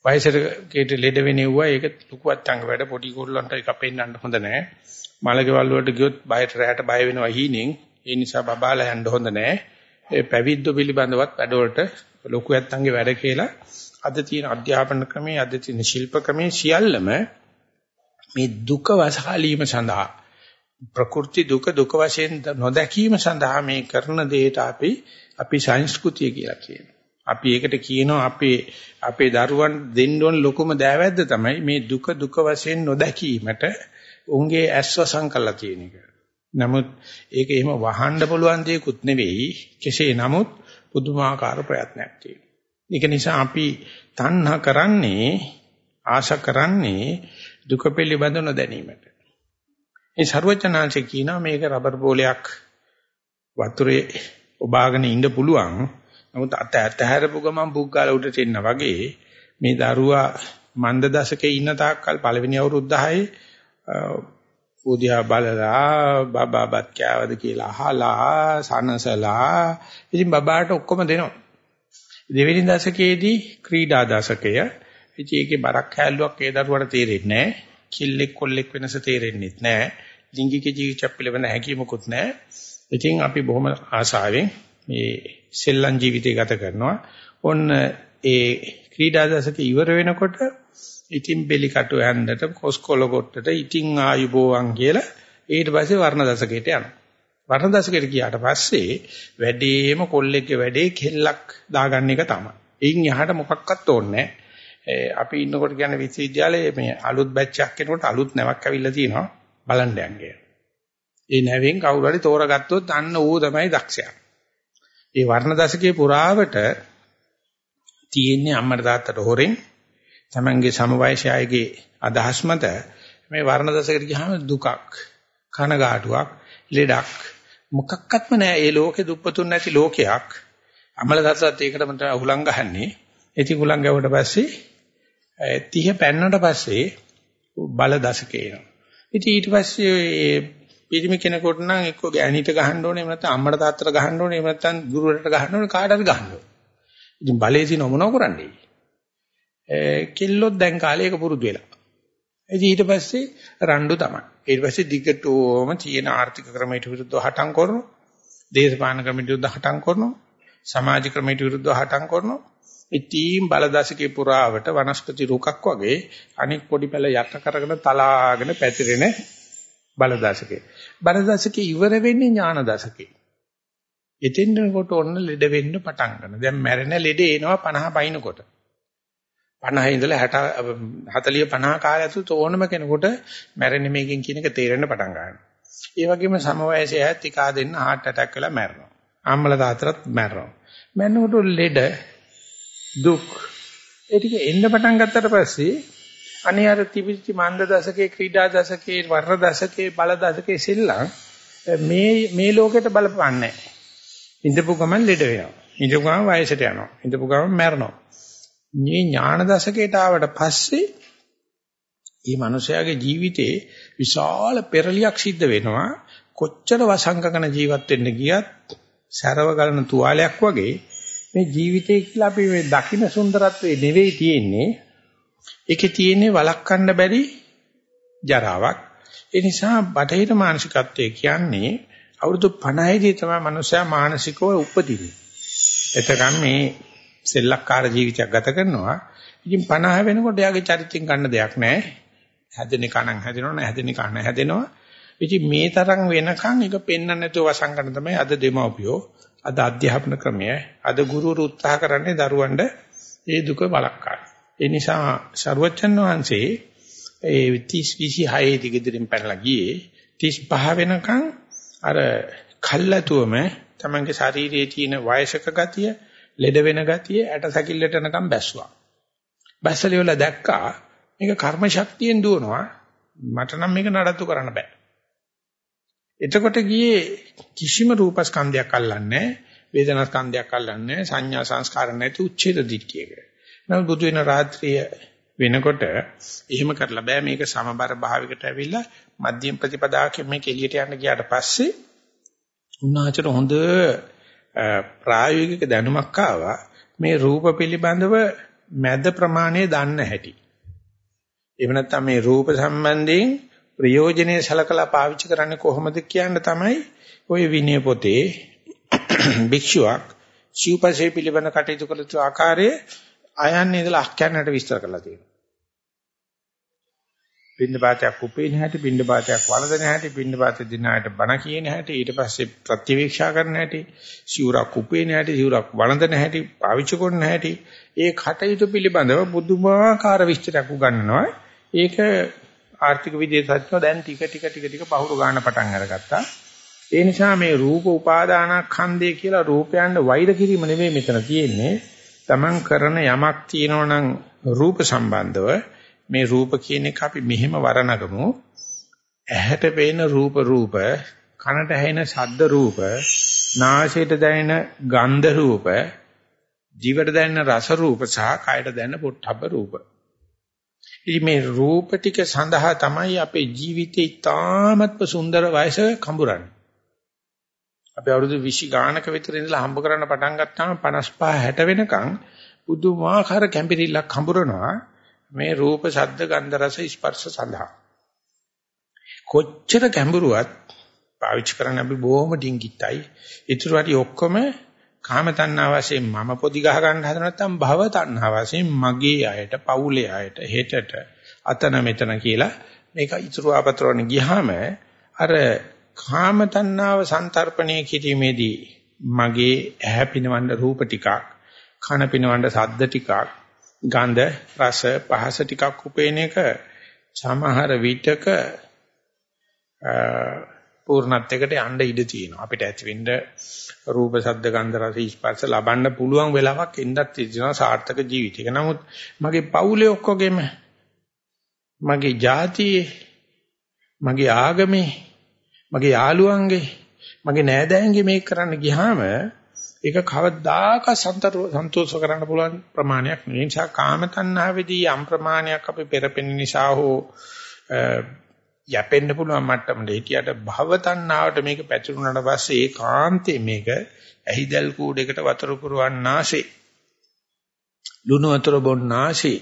වයසට කේට ලෙඩ වෙනෙව්වා ඒක ලුකුවත් අංග වැඩ පොඩි කුරුල්ලන්ට එක පෙන්නන්න හොඳ නැහැ. මලකෙවල් වලට ගියොත් බයට රැයට බය වෙනවා හීනෙන්. ඒ නිසා බබාලා යන්න හොඳ නැහැ. ඒ පැවිද්ද පිළිබඳවත් වැඩවලට ලොකු ඇත්තන්ගේ වැඩ කියලා අද තියෙන අධ්‍යාපන ක්‍රමයේ අද තියෙන ශිල්ප ක්‍රමයේ සියල්ලම මේ දුක වසහාලීම සඳහා ප්‍රකෘති දුක දුක වශයෙන් නොදැකීම සඳහා මේ කරන දෙයට අපි අපි සංස්කෘතිය කියලා කියනවා. අපි ඒකට කියනවා අපේ අපේ දරුවන් දෙන්න ඕන ලොකුම දෑවැද්ද තමයි මේ දුක දුක වශයෙන් නොදැකීමට උන්ගේ ඇස්වසන් කළා කියන එක. නමුත් ඒක එහෙම වහන්න පුළුවන් දෙයක්ුත් නෙවෙයි. කෙසේ නමුත් පුදුමාකාර ප්‍රයත්නයක් තියෙනවා. ඒක නිසා අපි තණ්හා කරන්නේ ආශා කරන්නේ දුක පිළිබඳ නොදැනීමට. ඒ ਸਰවචනාංශේ කියනවා මේක රබර් බෝලයක් වතුරේ ඔබාගෙන ඉන්න පුළුවන්. නමුත් අත ඇතහැරපු ගමන් බුග්ගාල උඩට එන්න වගේ මේ දරුවා මන්ද දශකේ ඉන්න තාක්කල් පළවෙනි අවුරුදු 10 උදියා බලලා බබාබත් කෑවද කියලා අහලා සනසලා ඉතින් බබාට ඔක්කොම දෙනවා. දෙවෙනි දශකයේදී ක්‍රීඩා දශකය ඉතින් ඒකේ බරක් හැල්ලුවක් ඒ දරුවට තේරෙන්නේ නැහැ. කිල්ලෙක් කොල්ලෙක් වෙනස තේරෙන්නේ නැහැ. ලිංගික ජීවිතය පිළිබඳ හැකියමකුත් නැහැ. ඉතින් අපි බොහොම ආසාවෙන් මේ සෙල්ලම් ජීවිතය ගත කරනවා. ඔන්න ඒ ක්‍රීඩා දශක ඉවර වෙනකොට ඉතින් බෙලි කටු ඇන්දට කොස්කොල කොට්ටට ඉතින් ආයුබෝවන් කියලා ඊට පස්සේ වර්ණ දශකයට යනවා. වර්ණ දශකයට ගියාට පස්සේ වැඩේම කොල්ලෙක්ගේ වැඩේ කෙල්ලක් දාගන්න එක තමයි. එයින් එහාට මොකක්වත් ඕනේ අපි ඉන්නකොට කියන්නේ විශ්වවිද්‍යාලයේ මේ අලුත් බැච් එකක් කෙනෙකුට අලුත් නැවක් ඇවිල්ලා තියෙනවා බලන්න යන්නේ. ඒ නැවෙන් කවුරු හරි තෝරගත්තොත් අන්න ඌ තමයි දක්ෂයා. ඒ වර්ණ දශකයේ පුරාවට තියෙන්නේ අම්මට තාත්තට හොරෙන් තමන්ගේ සමවයසී අයගේ අදහස් මත මේ වර්ණ දශකයට ගියාම දුකක් කනගාටුවක් ලෙඩක් මොකක්වත්ම නැහැ ඒ ලෝකේ දුප්පතුන් නැති ලෝකයක් අමල දසත් ඒකටම උලං ගහන්නේ ඉතින් උලං ගැවුවට පස්සේ 30 පැන්නට පස්සේ බල දශකේ එනවා ඉතින් ඊට පස්සේ ඒ පිරිමි කෙනෙකුට නම් එක්ක ගෑණිට ගහන්න ඕනේ එහෙම නැත්නම් අම්මට තාත්තට ගහන්න ඕනේ එහෙම නැත්නම් ගුරුවරට ගහන්න ඕනේ කාට හරි ගහන්න ඕනේ ඉතින් බලේ තියෙන මොනව කරන්නේ කෙල්ලොත් දැන් කාලේ ඒක පුරුදු වෙලා ඉතින් ඊට පස්සේ රණ්ඩු තමයි. ඊට පස්සේ දිගටම තියෙන ආර්ථික ක්‍රමයට විරුද්ධව හටන් කරනවා. දේශපාලන ක්‍රමයට විරුද්ධව හටන් කරනවා. සමාජ ක්‍රමයට විරුද්ධව හටන් කරනවා. ඉතින් බලදාසිකේ පුරාවට වනස්පති රුකක් වගේ අනික් පොඩි පැල යට කරගෙන තලාගෙන පැතිරෙන බලදාසිකේ. බලදාසිකේ ඉවර වෙන්නේ ඥාන දශකේ. එතෙන්කොට ඔන්න ලෙඩ වෙන්න පටන් ගන්නවා. දැන් මැරෙන ලෙඩ එනවා 50 පයින්කොට. 50 ඉඳලා 60 40 50 කාලය ඇතුළත ඕනම කෙනෙකුට මැරෙන්නේ මේකෙන් කියන එක තේරෙන්න පටන් ගන්නවා. ඒ වගේම සම වයසේ ඇත් ටිකා දෙන්න heart attack වෙලා මැරෙනවා. අම්මලා තාත්තලාත් මැරෙනවා. මැරෙනකොට ලෙඩ දුක් ඒ ටික එන්න පටන් ගත්තට පස්සේ අනේ අර තිබිච්ච මන්ද දශකේ ක්‍රීඩා දශකේ වර්ණ දශකේ බල දශකේ සෙල්ලම් මේ මේ ලෝකෙට බලපන්නේ නැහැ. ඉඳපු ගමන් ලෙඩ වෙනවා. ඉඳපු ගමන් වයසට යනවා. ඉඳපු ගමන් මැරෙනවා. මේ ඥාන දශකයට ආවට පස්සේ මේ මනුස්සයාගේ ජීවිතේ විශාල පෙරලියක් සිද්ධ වෙනවා කොච්චර වසංගකන ජීවත් වෙන්න ගියත් සරව ගලන තුවාලයක් වගේ මේ ජීවිතේ කියලා අපි මේ දකින්න සුන්දරත්වයේ නෙවෙයි තියෙන්නේ ඒකේ තියෙන්නේ වළක්වන්න බැරි ජරාවක් ඒ නිසා බටහිර මානසිකත්වයේ කියන්නේ අවුරුදු 50 දී තමයි මනුස්සයා මානසිකව උපදින්නේ එතකන් මේ සෙල්ලක්කාර ජීවිතයක් ගත කරනවා. ඉතින් 50 වෙනකොට යාගේ චරිතෙන් ගන්න දෙයක් නැහැ. හැදෙන කණන් හැදෙනව නැහැ හැදෙන කණ හැදෙනවා. ඉතින් මේ තරම් වෙනකන් ඒක පෙන්වන්න නැතුව වසංගන තමයි අද දෙමව්පියෝ අද අධ්‍යාපන ක්‍රමය අද ගුරුවරු උත්සාහ කරන්නේ දරුවන්ට ඒ දුක වළක්වන්න. ඒ නිසා ශරුවචන් වහන්සේ ඒ 30 26 දිගින් පැනලා ගියේ 35 වෙනකන් අර කල්ලාතුවම තමන්ගේ ශරීරයේ තියෙන වයසක ගතිය ලෙඩ වෙන ගතිය ඇට සැකිල්ලට යනකම් බැස්සුවා. බැස්සලිය වල දැක්කා මේක කර්ම ශක්තියෙන් දුවනවා මට නම් මේක නඩත්තු කරන්න බෑ. එතකොට ගියේ කිසිම රූපස්කන්ධයක් අල්ලන්නේ වේදනා ස්කන්ධයක් අල්ලන්නේ සංඥා සංස්කාර නැති උච්ඡේද දිට්ඨියක. නමුත් බුදු වෙන රාත්‍රිය වෙනකොට එහෙම කරලා බෑ මේක සමබර භාවයකට ඇවිල්ලා මධ්‍යම ප්‍රතිපදාවකින් මේක එළියට යන්න ගියාට පස්සේ උන්වහන්සේට හොඳ ප්‍රායෝගික දැනුමක් ආවා මේ රූප පිළිබඳව මැද ප්‍රමාණය දන්න හැටි. එහෙම නැත්නම් මේ රූප සම්බන්ධයෙන් ප්‍රයෝජනේ සලකලා පාවිච්චි කරන්නේ කොහොමද කියන්න තමයි ওই විනය පොතේ භික්ෂුවක් සිව්පසේ පිළිබඳ කටයුතු කළ යුතු ආකාරයේ ආයන්නේ ඉඳලා අක්යන්නට විස්තර කරලා තියෙනවා. පින්නපාතයක් උපේන හැටි, පින්නපාතයක් වළඳන හැටි, පින්නපාත දිනායට බණ කියන හැටි, ඊට පස්සේ ප්‍රතිවීක්ෂා කරන හැටි, සිවුරක් උපේන හැටි, සිවුරක් වළඳන හැටි, පාවිච්චි කරන හැටි, ඒ කටයුතු පිළිබඳව බුදුමාකාර විස්තරයක් උගන්වනවා. ඒක ආර්ථික විද්‍යාඥයෝ දැන් ටික ටික ටික ටික පහුරු ගන්න පටන් අරගත්තා. ඒ නිසා මේ රූප උපාදානස්කන්ධය කියලා රූපයන්ට වෛර කිරීම නෙවෙයි මෙතන තියෙන්නේ. Taman කරන යමක් තියෙනවා නම් රූප සම්බන්ධව මේ රූප කියන එක අපි මෙහෙම වරණගමු. ඇහැට පේන රූප රූප, කනට ඇහෙන ශබ්ද රූප, නාසයට දැනෙන ගන්ධ රූප, ජීවට දැනෙන රස රූප සහ කයට දැනෙන පොට්ටබ්බ රූප. ඉතින් මේ රූප ටික සඳහා තමයි අපේ ජීවිතේ ඉතාමත්ම සුන්දර වයස කඹරන්නේ. අපි අවුරුදු 20 ගානක විතර ඉඳලා හම්බ කරන්න පටන් ගත්තාම 55 60 වෙනකන් පුදුමාකාර කැම්පිරිල්ලක් හම්බුරනවා. මේ රූප, ශබ්ද, ගන්ධ, රස, ස්පර්ශ සඳහා. කොච්චර ගැඹුරුවත් පාවිච්චි කරන්න අපි බොහොම ඩිංගිත්තයි. ඊටු වැඩි ඔක්කොම කාම තණ්හා වශයෙන් මම පොදි ගහ ගන්න හදන නැත්නම් භව තණ්හා වශයෙන් මගේ අයට, පවුලේ අයට, හෙටට අතන මෙතන කියලා මේක ඉතුරු ආපතරවන ගියාම අර කාම තණ්හාව සංතරපණය කිරීමේදී මගේ ඇහැ පිනවන්න රූප ටිකක්, කන පිනවන්න ශබ්ද ටිකක්, ගන්ධ, රස, පහස ටිකක් උපේන එක සමහර විටක පූර්ණත්වයකට යන්න ඉඩ තියෙනවා. අපිට ඇතිවෙන්න රූප, ශබ්ද, ගන්ධ, රස, ස්පර්ශ ලබන්න පුළුවන් වෙලාවක් එන්නත් තියෙනවා සාර්ථක ජීවිතයක. නමුත් මගේ පවුලේ ඔක්කොගෙම මගේ ජාතියේ මගේ ආගමේ මගේ යාළුවන්ගේ මගේ නෑදෑයන්ගේ මේක කරන්න ගියාම ඒක කවදාක සන්තෝෂ කරන්න පුළුවන් ප්‍රමාණයක් නෙවෙයි. ඒ නිසා කාම තණ්හාවේදී යම් ප්‍රමාණයක් අපි පෙරපෙන නිසා හෝ යැපෙන්න පුළුවන් මට්ටමට හිටියට භව තණ්හාවට මේක පැතිරුණාට පස්සේ ඒකාන්තේ මේක ඇහිදල් කූඩේකට වතුර පුරවන්නාසේ ලුණු වතුර බොන්නාසේ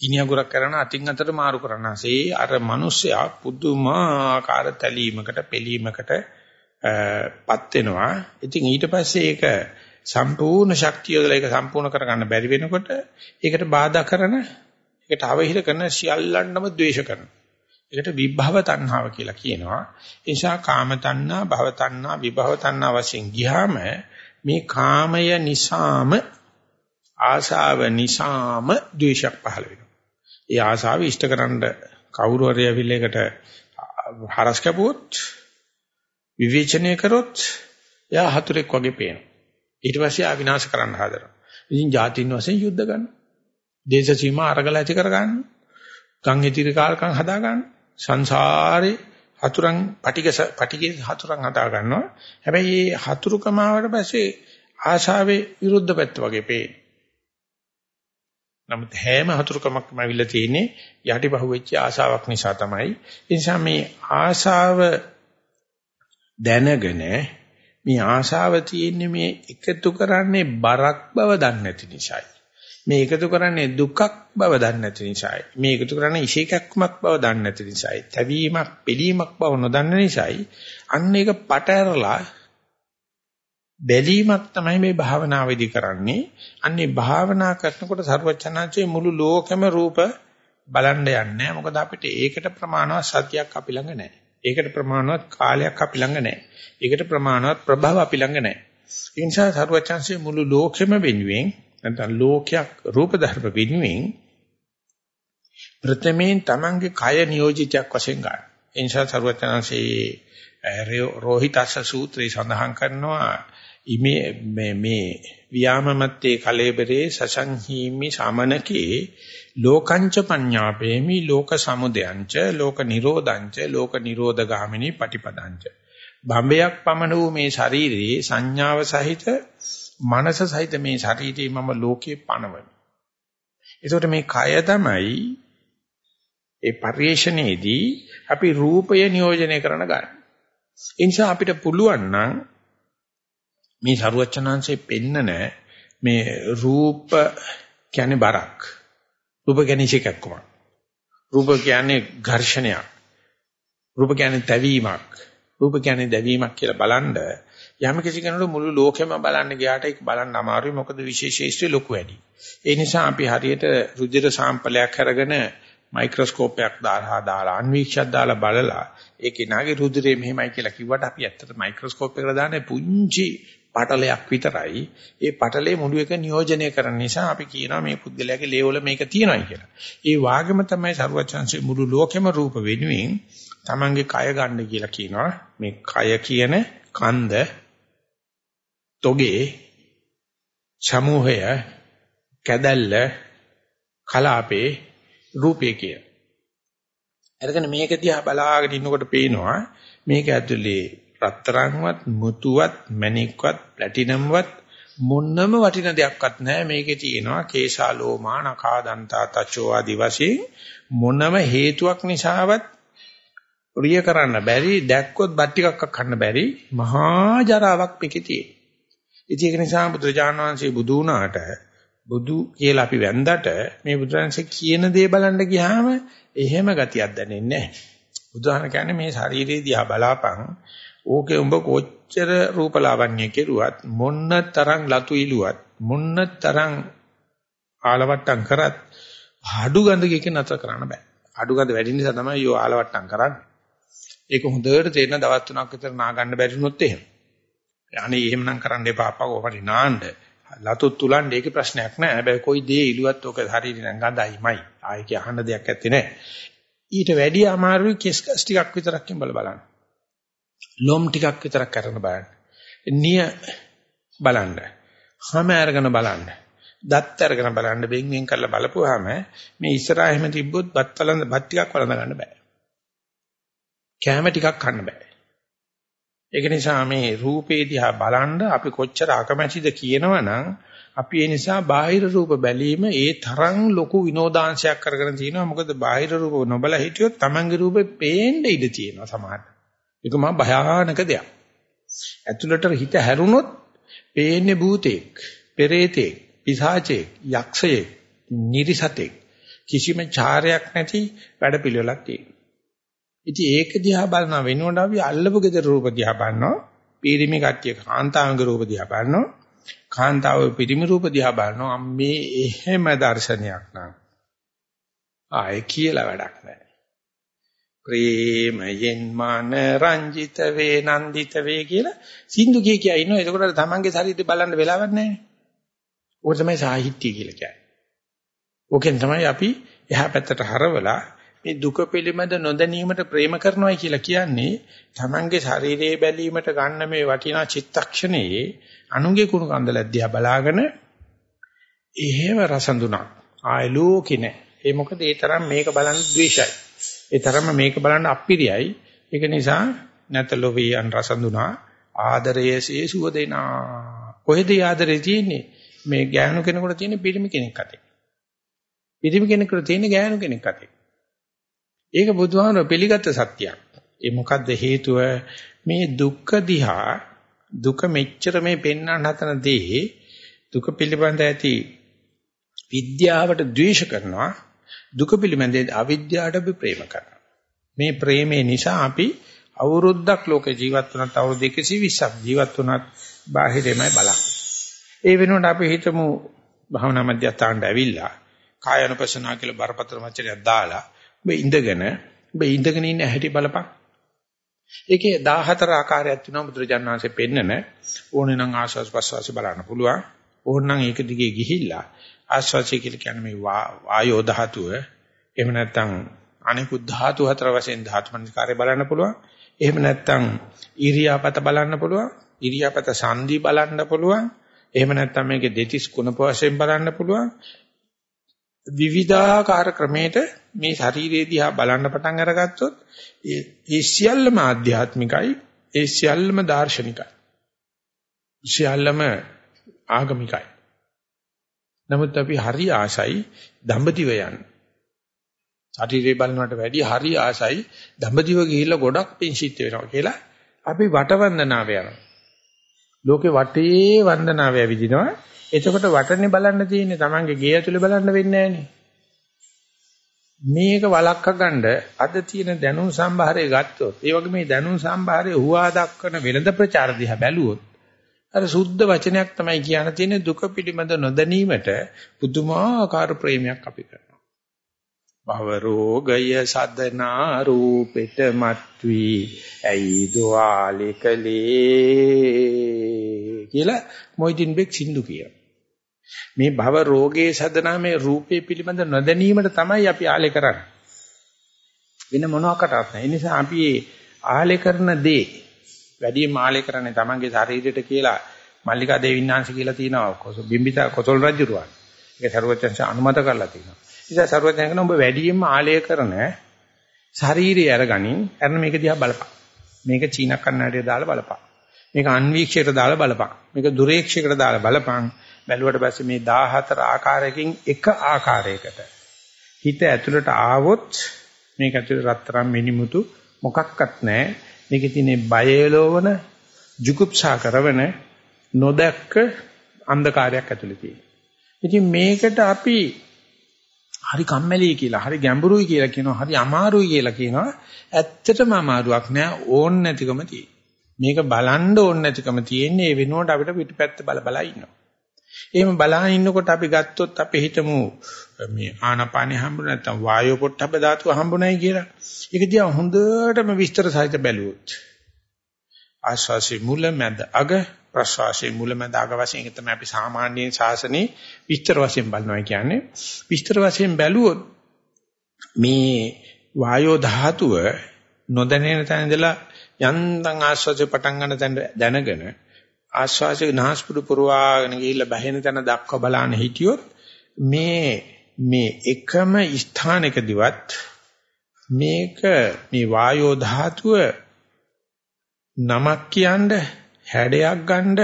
ගිනි අඟුරක් කරන අතින් අතට මාරු කරනාසේ අර මිනිස්සයා පුදුමාකාර තැලීමකට පෙලීමකට පත් වෙනවා. ඉතින් ඊට පස්සේ ඒක සම්පූර්ණ ශක්තිය වල ඒක සම්පූර්ණ කරගන්න බැරි වෙනකොට ඒකට බාධා කරන ඒකට අවහිර කරන සියල්ලන්ම ද්වේෂ කරනවා. ඒකට විභව තණ්හාව කියලා කියනවා. ඒ නිසා කාම තණ්හා, භව තණ්හා, විභව තණ්හා වශයෙන් ගියාම මේ කාමය නිසාම ආශාව නිසාම ද්වේෂයක් පහළ වෙනවා. ඒ ආශාව ඉෂ්ටකරන කවුරු හරි ඇවිල්ලා ඒකට හරස් කැපුවොත් විවේචනය කරොත් එයා හතුරෙක් වගේ පේනවා. ඊට පස්සේ ආ විනාශ කරන්න හදනවා. ඉතින් ජාතින් වශයෙන් යුද්ධ කරනවා. දේශ සීමා අරගල ඇති කර ගන්නවා. ගම් ඉදිරි කාලකම් හදා ගන්නවා. සංසාරේ හතුරන් පටිග පටිගේ හතුරන් හදා ගන්නවා. හැබැයි මේ හතුරුකම ආවට පස්සේ ආශාවේ විරුද්ධ පැත්ත වගේ පේනවා. නමුත් හැම හතුරුකමක්ම ඇවිල්ලා තියෙන්නේ යටිපහුවෙච්ච ආශාවක් නිසා තමයි. ඒ නිසා මේ ආශාව දැනගෙන මේ ආශාව තියෙන්නේ මේ එකතු කරන්නේ බරක් බව දන්නේ නැති නිසායි. මේ එකතු කරන්නේ දුකක් බව දන්නේ නැති නිසායි. මේ එකතු කරන්නේ ඉෂේකක්මක් බව දන්නේ නැති නිසායි. තැවීමක්, පිළීමක් බව නොදන්න නිසායි. අන්න ඒක පට ඇරලා බැලීමක් තමයි මේ භාවනාවේදී කරන්නේ. අන්නේ භාවනා කරනකොට සර්වචනාංශයේ මුළු ලෝකෙම රූප බලන්න යන්නේ මොකද අපිට ඒකට ප්‍රමාණවත් සතියක් අපි ළඟ නැහැ. ඒකට ප්‍රමාණවත් කාලයක් අපි ළඟ නැහැ. ඒකට ප්‍රමාණවත් ප්‍රභව අපි ළඟ නැහැ. ඒ නිසා සර්වචනාංශයේ මුළු ලෝකෙම වෙනුවෙන් නැත්නම් ලෝකයක් රූප ධර්ම වෙනුවෙන් ප්‍රථමයෙන් Tamange කය නියෝජිතයක් වශයෙන් ගන්න. ඒ නිසා සර්වචනාංශයේ රෝහිතස්ස සූත්‍රය සඳහන් කරනවා ඉමේ මේ මේ වියාමමත්තේ කලේබරේ සසංහීමි සමනකේ ලෝකංච පඤ්ඤාපේමි ලෝක සමුදයංච ලෝක නිරෝධංච ලෝක නිරෝධගාමිනී පටිපදංච බම්බයක් පමණ වූ මේ ශරීරයේ සංඥාව සහිත මනස සහිත මේ ශරීරයේ මම ලෝකේ පණවමි. ඒකට මේ කය තමයි ඒ පරිේශණයේදී අපි රූපය නියෝජනය කරන ගන්න. ඒ නිසා අපිට පුළුවන් නම් මේ සරුවචනාංශයේ පෙන්නන මේ රූප කියන්නේ බරක්. රූප කියන්නේ ඉෂේකක්කම. රූප කියන්නේ ඝර්ෂණයක්. රූප කියන්නේ තැවීමක්. රූප කියන්නේ දැවීමක් කියලා බලනද යම් කිසි කෙනෙකුට මුළු ලෝකෙම බලන්න ගියාට ඒක බලන්න අමාරුයි මොකද විශේෂීස්ත්‍රි ලොකු වැඩි. ඒ නිසා අපි හරියට රුධිර සාම්පලයක් අරගෙන මයික්‍රොස්කෝප් එකක් දාලා දාලා අන්වීක්ෂයක් දාලා බලලා ඒකේ නාගේ රුධිරේ මෙහෙමයි කියලා කිව්වට අපි ඇත්තට මයික්‍රොස්කෝප් එකට දාන්නේ පුංචි පටලයක් විතරයි. ඒ පටලේ මුළු එක නියෝජනය කරන නිසා අපි කියනවා මේ පුද්ගලයාගේ ලේවල මේක තියෙනවායි කියලා. ඒ වාගෙම තමයි සරුවචන්සේ මුළු ලෝකෙම රූප වෙනුවෙන් Tamange කය ගන්න කියලා කියනවා. මේ කය කියන කන්ද තොගේ සමූහය කැදල්ල කලාපේ රූපේ කිය. අරගෙන මේක දිහා බලාගෙන ඉන්නකොට පේනවා මේක ඇතුලේ රත්තරන්වත් මුතුවත් මණික්වත් ප්ලැටිනම්වත් මොන්නම වටින දෙයක්වත් නැහැ මේකේ තියෙනවා කේශාලෝමා නඛා දන්තා තචෝ ආදි වශයෙන් මොනම හේතුවක් නිසාවත් ප්‍රිය කරන්න බැරි දැක්කොත් බත් ටිකක් කන්න බැරි මහා ජරාවක් මේකේ තියෙන. ඉතින් ඒක නිසා බුදුරජාණන් වහන්සේ බුදු වුණාට බුදු කියලා අපි වැන්දට මේ බුදුරජාණන්සේ කියන දේ බලන්න ගියාම එහෙම ගතියක් දැනෙන්නේ නැහැ. බුදුහාම කියන්නේ මේ ශරීරය දිහා බලාපන්. ඕකේ උඹ කොච්චර රූපලාවන්‍ය කෙරුවත් මොන්න තරම් ලතු ඉලුවත් මොන්න තරම් ආලවට්ටම් කරත් අඩු ගඳකක නතර කරන්න බෑ. අඩු ගඳ වැඩි නිසා තමයි යෝ ආලවට්ටම් කරන්නේ. ඒක හොඳට තේරෙන දවස් තුනක් විතර නා ගන්න බැරි වුණොත් එහෙම. අනේ එහෙමනම් කරන්න එපා අප්පා කොහොමද නාන්න. ලතුත් තුලන්නේ ඒකේ ප්‍රශ්නයක් නෑ. හැබැයි කොයි දේ ඉලුවත් ඔක ශරීරේ නම් ගඳයිමයි. ආයේ කිය අහන්න දෙයක් ඇත්තේ නෑ. ඊට වැඩි අමාරුයි කෙස් කස් ටිකක් විතරක් බල බලන්න. ලොම් ටිකක් විතරක් කරන බලන්න. නිය බලන්න. හැම අරගෙන බලන්න. දත් අරගෙන බලන්න වෙන් වෙන් කරලා බලපුවාම මේ ඉස්සරහා එහෙම තිබ්බොත් බත් වලඳ බත් ටිකක් වලඳ ගන්න බෑ. කැම ටිකක් කන්න බෑ. ඒක නිසා මේ රූපේ දිහා බලන්න අපි කොච්චර අකමැතිද කියනවනම් අපි ඒ නිසා බාහිර රූප බැලීම ඒ තරම් ලොකු විනෝදාංශයක් කරගෙන තිනවා මොකද බාහිර රූප නොබල හිටියොත් Tamange රූපේ පේන්න ඉඩ තියෙනවා සමහරට. ඒක මහා භයානක දෙයක්. ඇතුළට හිත හැරුණොත් පේන්නේ භූතෙක්, පෙරේතෙක්, පිසාචෙක්, යක්ෂයෙක්, නිරිසතෙක් කිසිම චාරයක් නැති වැඩපිළිවෙලක් තියෙනවා. ඉතින් ඒක දිහා බලන වෙනකොට අපි අල්ලපු gedara රූප දිහා බලනවා. පීරිමි කට්ටිය කාන්තාවගේ රූප දිහා බලනවා. කාන්තාව පිරිමි රූප දිහා බලනවා. මේ එහෙම දර්ශනයක් නං. ආයේ කියලා වැඩක් නැහැ. ප්‍රේමයෙන් මන රංජිත වේ නන්දිත වේ කියලා සින්දු කිය කිය ඉන්නවා. එතකොට තමන්ගේ ශරීරය බලන්න වෙලාවක් නැහැ. ඕක තමයි සාහිත්‍ය කියලා කියන්නේ. ඕකෙන් තමයි අපි එහා පැත්තට හරවලා මේ දුක පිළිබඳ නොදැනීමට ප්‍රේම කරනවා කියලා කියන්නේ Tamange ශරීරයේ බැලීමට ගන්න මේ වටිනා චිත්තක්ෂණයේ අනුගේ කුණු කන්දලැද්දියා බලාගෙන එහෙම රසඳුනක්. ආය ලෝකේ නෑ. ඒ මොකද ඒ තරම් මේක බලන්න ද්වේෂයි. ඒ තරම මේක බලන්න අප්පිරියයි ඒක නිසා නැතලොවියන් රසඳුනා. ආදරයේසේ සුව දෙනා. කොහෙද ආදරේ තියෙන්නේ? මේ ගෑනු කෙනෙකුට තියෙන පිරිමි කෙනෙක් අතේ. පිරිමි කෙනෙකුට තියෙන ගෑනු කෙනෙක් අතේ. ඒක බුදුහාමර පිළිගත් සත්‍යයක්. ඒ මොකද්ද හේතුව මේ දුක්ඛ දිහා දුක මෙච්චර මේ පෙන්වන්න හතන දේ දුක පිළිබඳ ඇති විද්‍යාවට ද්වේෂ කරනවා දුක පිළිබඳ අවිද්‍යාවට අපි ප්‍රේම කරනවා. මේ ප්‍රේමේ නිසා අපි අවුරුද්දක් ලෝකේ ජීවත් වුණත් අවුරුදු 120ක් ජීවත් වුණත් බාහිරෙමයි බලන්නේ. ඒ වෙනුවට අපි හිතමු භවනා මධ්‍යස්ථානට ඇවිල්ලා කායනුපසනාව කියලා බරපතල වචනයක් දාලා ඔබ ඉඳගෙන ඔබ ඉඳගෙන ඉන්න හැටි බලපන්. ඒකේ 14 ආකාරයක් තියෙනවා බුදුරජාණන් වහන්සේ පෙන්නන ඕනේ නම් ආස්වාස් ප්‍රස්වාස බලන්න පුළුවන්. ඕන නම් ඒක දිගේ ගිහිල්ලා ආස්වාසය කියලා කියන්නේ මේ වායෝ ධාතුව එහෙම නැත්නම් අනිකුත් ධාතු හතර වශයෙන් ධාතු මනස්කාරය බලන්න පුළුවන්. එහෙම නැත්නම් ඉරියාපත බලන්න පුළුවන්. ඉරියාපත සංදි බලන්න පුළුවන්. එහෙම නැත්නම් මේකේ දෙතිස් කුණප වශයෙන් බලන්න පුළුවන්. විවිධාකාර ක්‍රමයකට මේ ශරීරය දිහා බලන්න පටන් අරගත්තොත් ඒ සියල්ලම ආධ්‍යාත්මිකයි ඒ සියල්ලම දාර්ශනිකයි. සියල්ලම ආගමිකයි. නමුත් අපි හරි ආසයි දඹදිව යන්න. ශරීරය බලනවට වැඩිය හරි ආසයි දඹදිව ගිහිල්ලා ගොඩක් පිංසිට වෙනවා කියලා අපි වටවන්දනාව යනවා. ලෝකේ වටේ වන්දනාව ඇවිදිනවා. එතකොට වටනේ බලන්න තියෙන්නේ Tamange ගේ ඇතුලේ බලන්න වෙන්නේ මේක වළක්ක ගන්න අද තියෙන දැනුම් සම්භාරය ගත්තොත් ඒ වගේ මේ දැනුම් සම්භාරය හුවා දක්වන වෙළඳ ප්‍රචාර දිහා බැලුවොත් අර සුද්ධ වචනයක් තමයි කියන්න තියෙන්නේ දුක පිළිබඳ නොදැනීමට පුදුමාකාර ප්‍රේමයක් අපි කරනවා. භව රෝගය සදනා රූපෙට මත්වි ඇයි දෝාලිකලේ කියලා මොයිදින් බෙක් සින්දු කියනවා. මේ භව රෝගයේ සදනා මේ රූපේ පිළිබඳ නොදැනීමට තමයි අපි ආලේ කරන්නේ. වෙන මොනවාකටවත් නැහැ. ඒ නිසා අපි ආලේ කරන දේ වැඩිම ආලේ කරන්නේ Tamange ශරීරයට කියලා මල්ලිකා දේවින්නාංශ කියලා තියෙනවා. බිම්බිතා කොසල් රජුරුවන්. ඒක ਸਰවඥංශ අනුමත කරලා තියෙනවා. ඒ නිසා ਸਰවඥංශ කියන ඔබ වැඩිම ආලේ කරන ශරීරය අරගනින් අරන මේක දිහා බලපන්. මේක චීන කන්නඩිය දාලා බලපන්. මේක අන්වීක්ෂයට දාලා බලපන්. මේක දුරේක්ෂයකට දාලා බලපන්. බැලුවට පස්සේ මේ 14 ආකාරයකින් එක ආකාරයකට හිත ඇතුළට ආවොත් මේක ඇතුළේ රත්තරන් මිනිමුතු මොකක්වත් නැහැ. මේකේ තියෙන බයලෝවන ජුකුප්සා කරවන නොදැක්ක අන්ධකාරයක් ඇතුළේ තියෙනවා. ඉතින් මේකට අපි හරි කම්මැලි කියලා, හරි ගැඹුරුයි කියලා කියනවා, හරි අමාරුයි කියලා කියනවා. ඇත්තටම අමාරුවක් නෑ ඕන් නැතිකම තියෙන. මේක බලන්න ඕන නැතිකම තියෙන්නේ ඒ වෙනුවට අපිට පිටිපැත්ත බල බල ඉන්නවා. එහෙම බලන ඉන්නකොට අපි ගත්තොත් අපි හිතමු මේ ආනාපානෙ හම්බුන නැත්නම් වායෝ පොට්ටබ්බ ධාතුව හම්බුනායි කියලා. ඒක දිහා හොඳටම විස්තර සහිත බැලුවොත් ආශ්වාසයේ මුල මැද අග ප්‍රශ්වාසයේ මුල මැද අග වශයෙන් තමයි අපි සාමාන්‍ය ශාසනයේ විස්තර වශයෙන් බලනවා කියන්නේ. විස්තර වශයෙන් බැලුවොත් මේ වායෝ ධාතුව නොදැනෙන තැන ඉඳලා යන්තම් ආශ්වාසය පටන් ගන්න තැන දැනගෙන ආශ්වාසයේ නාස්පුඩු පුරවාගෙන ගිහිල්ලා බැහැෙන තැන දක්වා බලන්න හිටියොත් මේ මේ එකම ස්ථානකදීවත් මේක මේ වායෝ ධාතුව නමක් කියන්න හැඩයක් ගන්න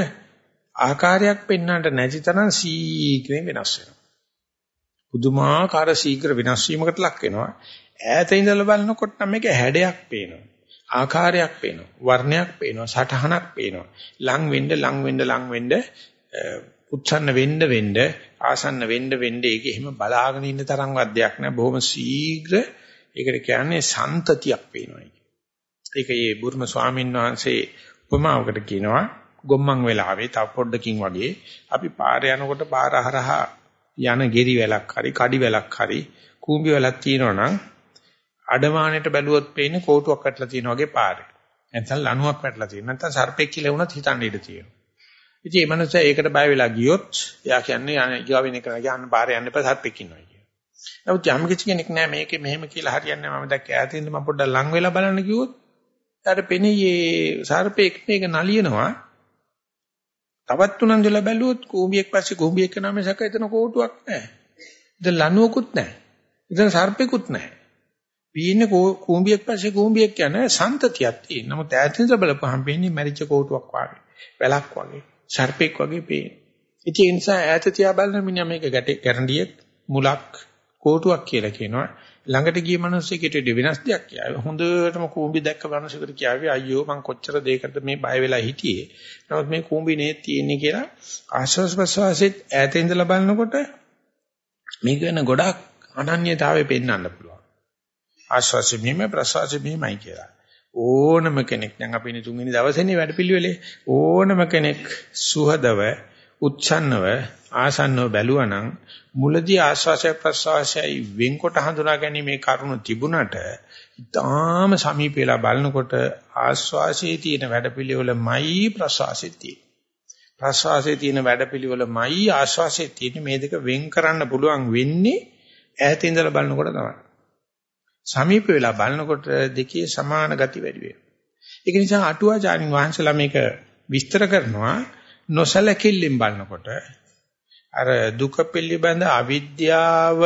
ආකාරයක් පෙන්වන්නට නැති තරම් ශීඝ්‍රයෙන් වෙනස් වෙනවා. පුදුමාකාර ශීඝ්‍ර වෙනස් වීමකට ලක් වෙනවා. ඈත ඉඳලා බලනකොට නම් මේක හැඩයක් පේනවා. ආකාරයක් පේනවා. වර්ණයක් පේනවා. සටහනක් පේනවා. ලං වෙන්න ලං වෙන්න ලං වෙන්න උච්චන්න වෙන්න වෙන්න ආසන්න වෙන්න වෙන්න ඒක එහෙම බලාගෙන ඉන්න තරම්වත් දෙයක් නෑ. බොහොම ශීඝ්‍ර ඒකට කියන්නේ සන්තතියක් පේනවා. ඒක ඒ බුර්ම ස්වාමීන් වහන්සේ උපමාවකට කියනවා ගොම්මන් වෙලාවේ තව පොඩ්ඩකින් වගේ අපි පාරේ යනකොට පාර හරහා යන ගෙරි වැලක් හරි කඩි වැලක් හරි කූඹි වැලක් තියෙනවා නම් අඩමාණයට බැලුවොත් පේන්නේ කෝටුවක් වැටලා තියෙන වගේ පාරේ. නැත්නම් ලණුවක් වැටලා තියෙන. නැත්නම් සර්පෙක් කියලා වුණත් හිතන්න ඉඩ තියෙනවා. ඉතින් මේ මනුස්සයා ඒකට බය වෙලා ගියොත් එයා කියන්නේ ඊගා වෙන එක යන්න පාරේ යන්න එපා සර්පෙක් ඉන්නවා කියලා. නමුත් යම් කිසි කෙනෙක් නෑ මේකේ මෙහෙම කියලා හරියන්නේ නැහැ මම දැක්ක ඈතින්ද මම පොඩ්ඩක් ලං වෙලා බලන්න කිව්වොත් එයාට පෙනේ මේ සර්පෙක් මේක නලියනවා. තවත් තුනන් දෙලා බැලුවොත් කූඹියෙක් පස්සේ කූඹියෙක් කරනවා මිසක එතන කෝටුවක් නැහැ. ඉතින් ලණුවකුත් නැහැ. ඉතින් සර්පෙකුත් නැහැ. පීන්නේ කූඹියක් පස්සේ කූඹියක් යන සන්තතියක් තියෙන. නමුත් ඈතින් බලපහම පේන්නේ මැරිච්ච කෝටුවක් වගේ. වැලක් වගේ. සර්පෙක් වගේ පේන. ඉතින් ඒ නිසා ඈත තියා බලන මිනිහා මේක ගැටේ කැරණියෙක් මුලක් කෝටුවක් කියලා කියනවා. ළඟට ගිය මිනිස්සෙකුට වෙනස් දෙයක් කියාවේ. හොඳටම කූඹි දැක්ක මිනිසෙකුට කියාවේ අයියෝ මං කොච්චර දෙයකට මේ බය වෙලා හිටියේ. නමුත් මේ කූඹි නේ තියෙන්නේ කියලා ආශ්වාස ප්‍රශ්වාසෙත් ඈත ඉඳලා බලනකොට මේක වෙන ගොඩක් අනන්‍යතාවය පෙන්වන්න පුළුවන්. ආශ්වාසෙ මෙහෙම ප්‍රශ්වාසෙ මෙහෙමයි කියලා. ඕනම කෙනෙක් දැන් අපි ඉන්නේ තුන්වෙනි දවසේනේ වැඩපිළිවෙලේ. ඕනම කෙනෙක් සුහදව උච්ඡන්නව ආසන්නව බැලුවා නම් මුලදී ආශ්වාසය ප්‍රශ්වාසයයි වෙන්කොට හඳුනා ගැනීමේ කරුණ තිබුණට ඊටාම සමීප වෙලා බලනකොට ආශ්වාසයේ තියෙන වැඩපිළිවෙලමයි ප්‍රශ්වාසයේ තියෙන ප්‍රශ්වාසයේ තියෙන වැඩපිළිවෙලමයි ආශ්වාසයේ තියෙන මේ දෙක වෙන් කරන්න පුළුවන් වෙන්නේ ඈත ඉඳලා බලනකොට තමයි. සමීප වෙලා බලනකොට දෙකේ සමාන ගති වැඩි වෙනවා. ඒක නිසා අටුවාචාරින් වහන්සලා මේක විස්තර කරනවා නොසලකිල්ලෙන් බලනකොට අර දුක පිළිබඳ අවිද්‍යාව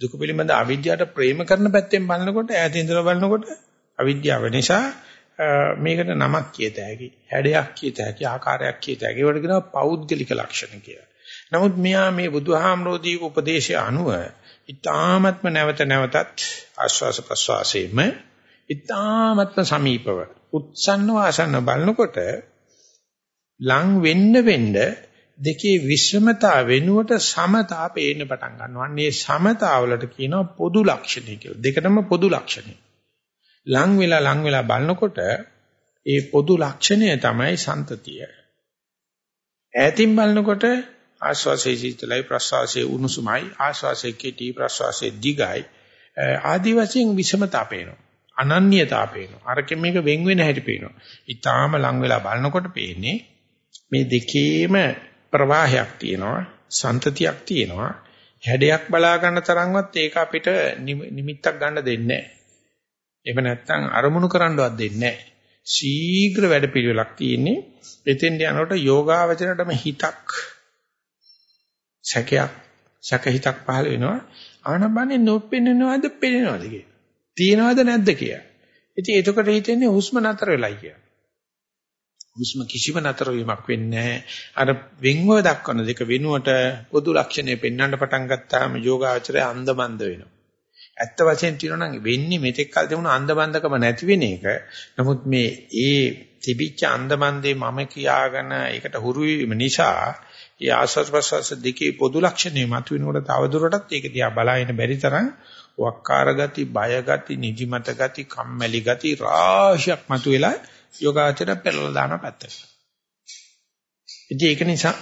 දුක පිළිබඳ අවිද්‍යාවට ප්‍රේම කරන පැත්තෙන් බලනකොට ඈත ඉඳලා බලනකොට අවිද්‍යාව නිසා මේකට නමක් කියත හැකි හැඩයක් කියත හැකි ආකාරයක් කියත හැකි ඒවට කියනවා පෞද්ගලික ලක්ෂණ කියලා. නමුත් මෙයා මේ බුදුහාමරෝදී උපදේශය අනුව ඊ타ත්ම නැවත නැවතත් ආශ්වාස ප්‍රශ්වාසයේම ඊ타ත්ම සමීපව උත්සන්නව ආසන්න බලනකොට ලං වෙන්න වෙන්න දෙකේ විෂමතා වෙනුවට සමතා පේන්න පටන් ගන්නවා. අන්නේ සමතාවලට කියනවා පොදු ලක්ෂණය කියලා. දෙකටම පොදු ලක්ෂණය. ලං වෙලා ලං වෙලා බලනකොට ඒ පොදු ලක්ෂණය තමයි සන්තතිය. ඈතින් බලනකොට ආශ්වාසයේ සීතලයි ප්‍රශ්වාසයේ උණුසුමයි ආශ්වාසයේ කෙටි ප්‍රශ්වාසයේ දිගයි. ආදි වශයෙන් විෂමතා පේනවා අනන්‍යතා පේනවා අරකින් මේක වෙන් වෙන හැටි පේනවා. ඊටාම ලං වෙලා බලනකොට පේන්නේ මේ දෙකේම ප්‍රවාහයක් තියෙනවා සන්තතියක් තියෙනවා. හැඩයක් බලා ගන්න තරම්වත් ඒක අපිට නිමිත්තක් ගන්න දෙන්නේ නැහැ. එහෙම නැත්නම් අරමුණු කරන්නවත් දෙන්නේ නැහැ. ශීඝ්‍ර වැඩපිළිවෙලක් තියෙන්නේ. එතෙන්ට යනකොට යෝගාවචරයටම හිතක් සැකයක් සැකහිතක් පහළ වෙනවා ආනබනේ නොපෙන්නනවද පෙන්නනවද කියලා. තියෙනවද නැද්ද කියලා. ඉතින් එතකොට හිතෙන්නේ හුස්ම නතර වෙලයි කියලා. හුස්ම කිසිම නතර වීමක් වෙන්නේ අර වෙන්ව දක්වන දෙක වෙනුවට පොදු ලක්ෂණය පෙන්වන්න පටන් ගත්තාම යෝගාචරය අන්දමන්ද වෙනවා. ඇත්ත වශයෙන් කියනවා නම් වෙන්නේ මෙතෙක් කල් තිබුණ අන්ධබන්ධකම නැති වෙන එක. නමුත් මේ ඒ තිබිච්ච අන්ධබන්දේ මම කියාගෙන ඒකට හුරු වීම නිසා ඒ ආස්වාද ප්‍රසවාස දෙකේ පොදු ලක්ෂණේ මතුවෙනකොට තවදුරටත් ඒක දිහා බලාගෙන බැරි තරම් වක්කාර ගති, බය ගති, නිදිමත ගති, කම්මැලි ගති රාශියක් මතුවෙලා යෝගාචර පෙරලා දාන පැත්තට. ඉතින් ඒක නිසා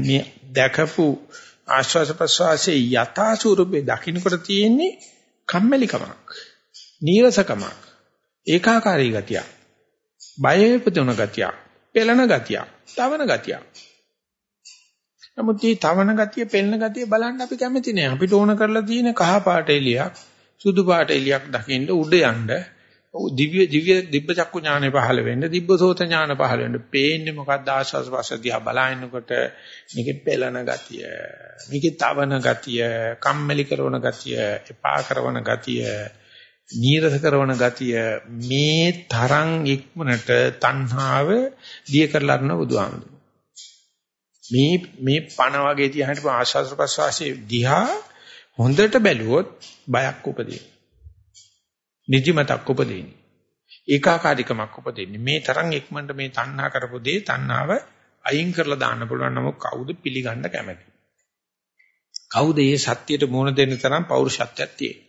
මේ දැකපු ආශ්වාස ප්‍රශ්වාසයේ යථා ස්වරූපේ දකින්නකොට තියෙන්නේ කම්මැලිකමක්, නීරසකමක්, ඒකාකාරී ගතියක්, බය උපදින ගතියක්, පෙළෙන ගතියක්, තවන ගතියක්. නමුත් මේ තවන ගතිය, පෙළෙන ගතිය බලන්න අපි කැමති නෑ. අපිට ඕන කරලා තියෙන කහ පාට එලියක්, සුදු පාට එලියක් දකින්න උඩ යන්න. දිව්‍ය දිව්‍ය දිබ්බ චක්කු ඥානෙ පහළ වෙන්න දිබ්බ සෝත ඥාන පහළ වෙන්න. පේන්නේ මොකක්ද ආස්වාස් පස්ස දිහා බලනකොට මේකේ පෙළන ගතිය මේකේ තවන ගතිය කම්මැලි කරන ගතිය එපා කරන ගතිය නීරස කරන ගතිය මේ තරම් ඉක්මනට තණ්හාව දිය කරලා අරන බුදුහාමුදුරුවෝ. මේ මේ පණ වගේ තියහට ආස්වාස් ප්‍රසවාසයේ දිහා හොඳට බැලුවොත් බයක් උපදිනවා නිදිමතක් උපදින්නේ. ඒකාකාරීකමක් උපදින්නේ. මේ තරම් ඉක්මනට මේ තණ්හා කරපු දේ තණ්හාව අයින් කරලා දාන්න පුළුවන් නමුත් කවුද පිළිගන්න කැමති? කවුද මේ සත්‍යයට මුහුණ දෙන්න තරම් පෞරුෂත්වයක් තියෙන්නේ?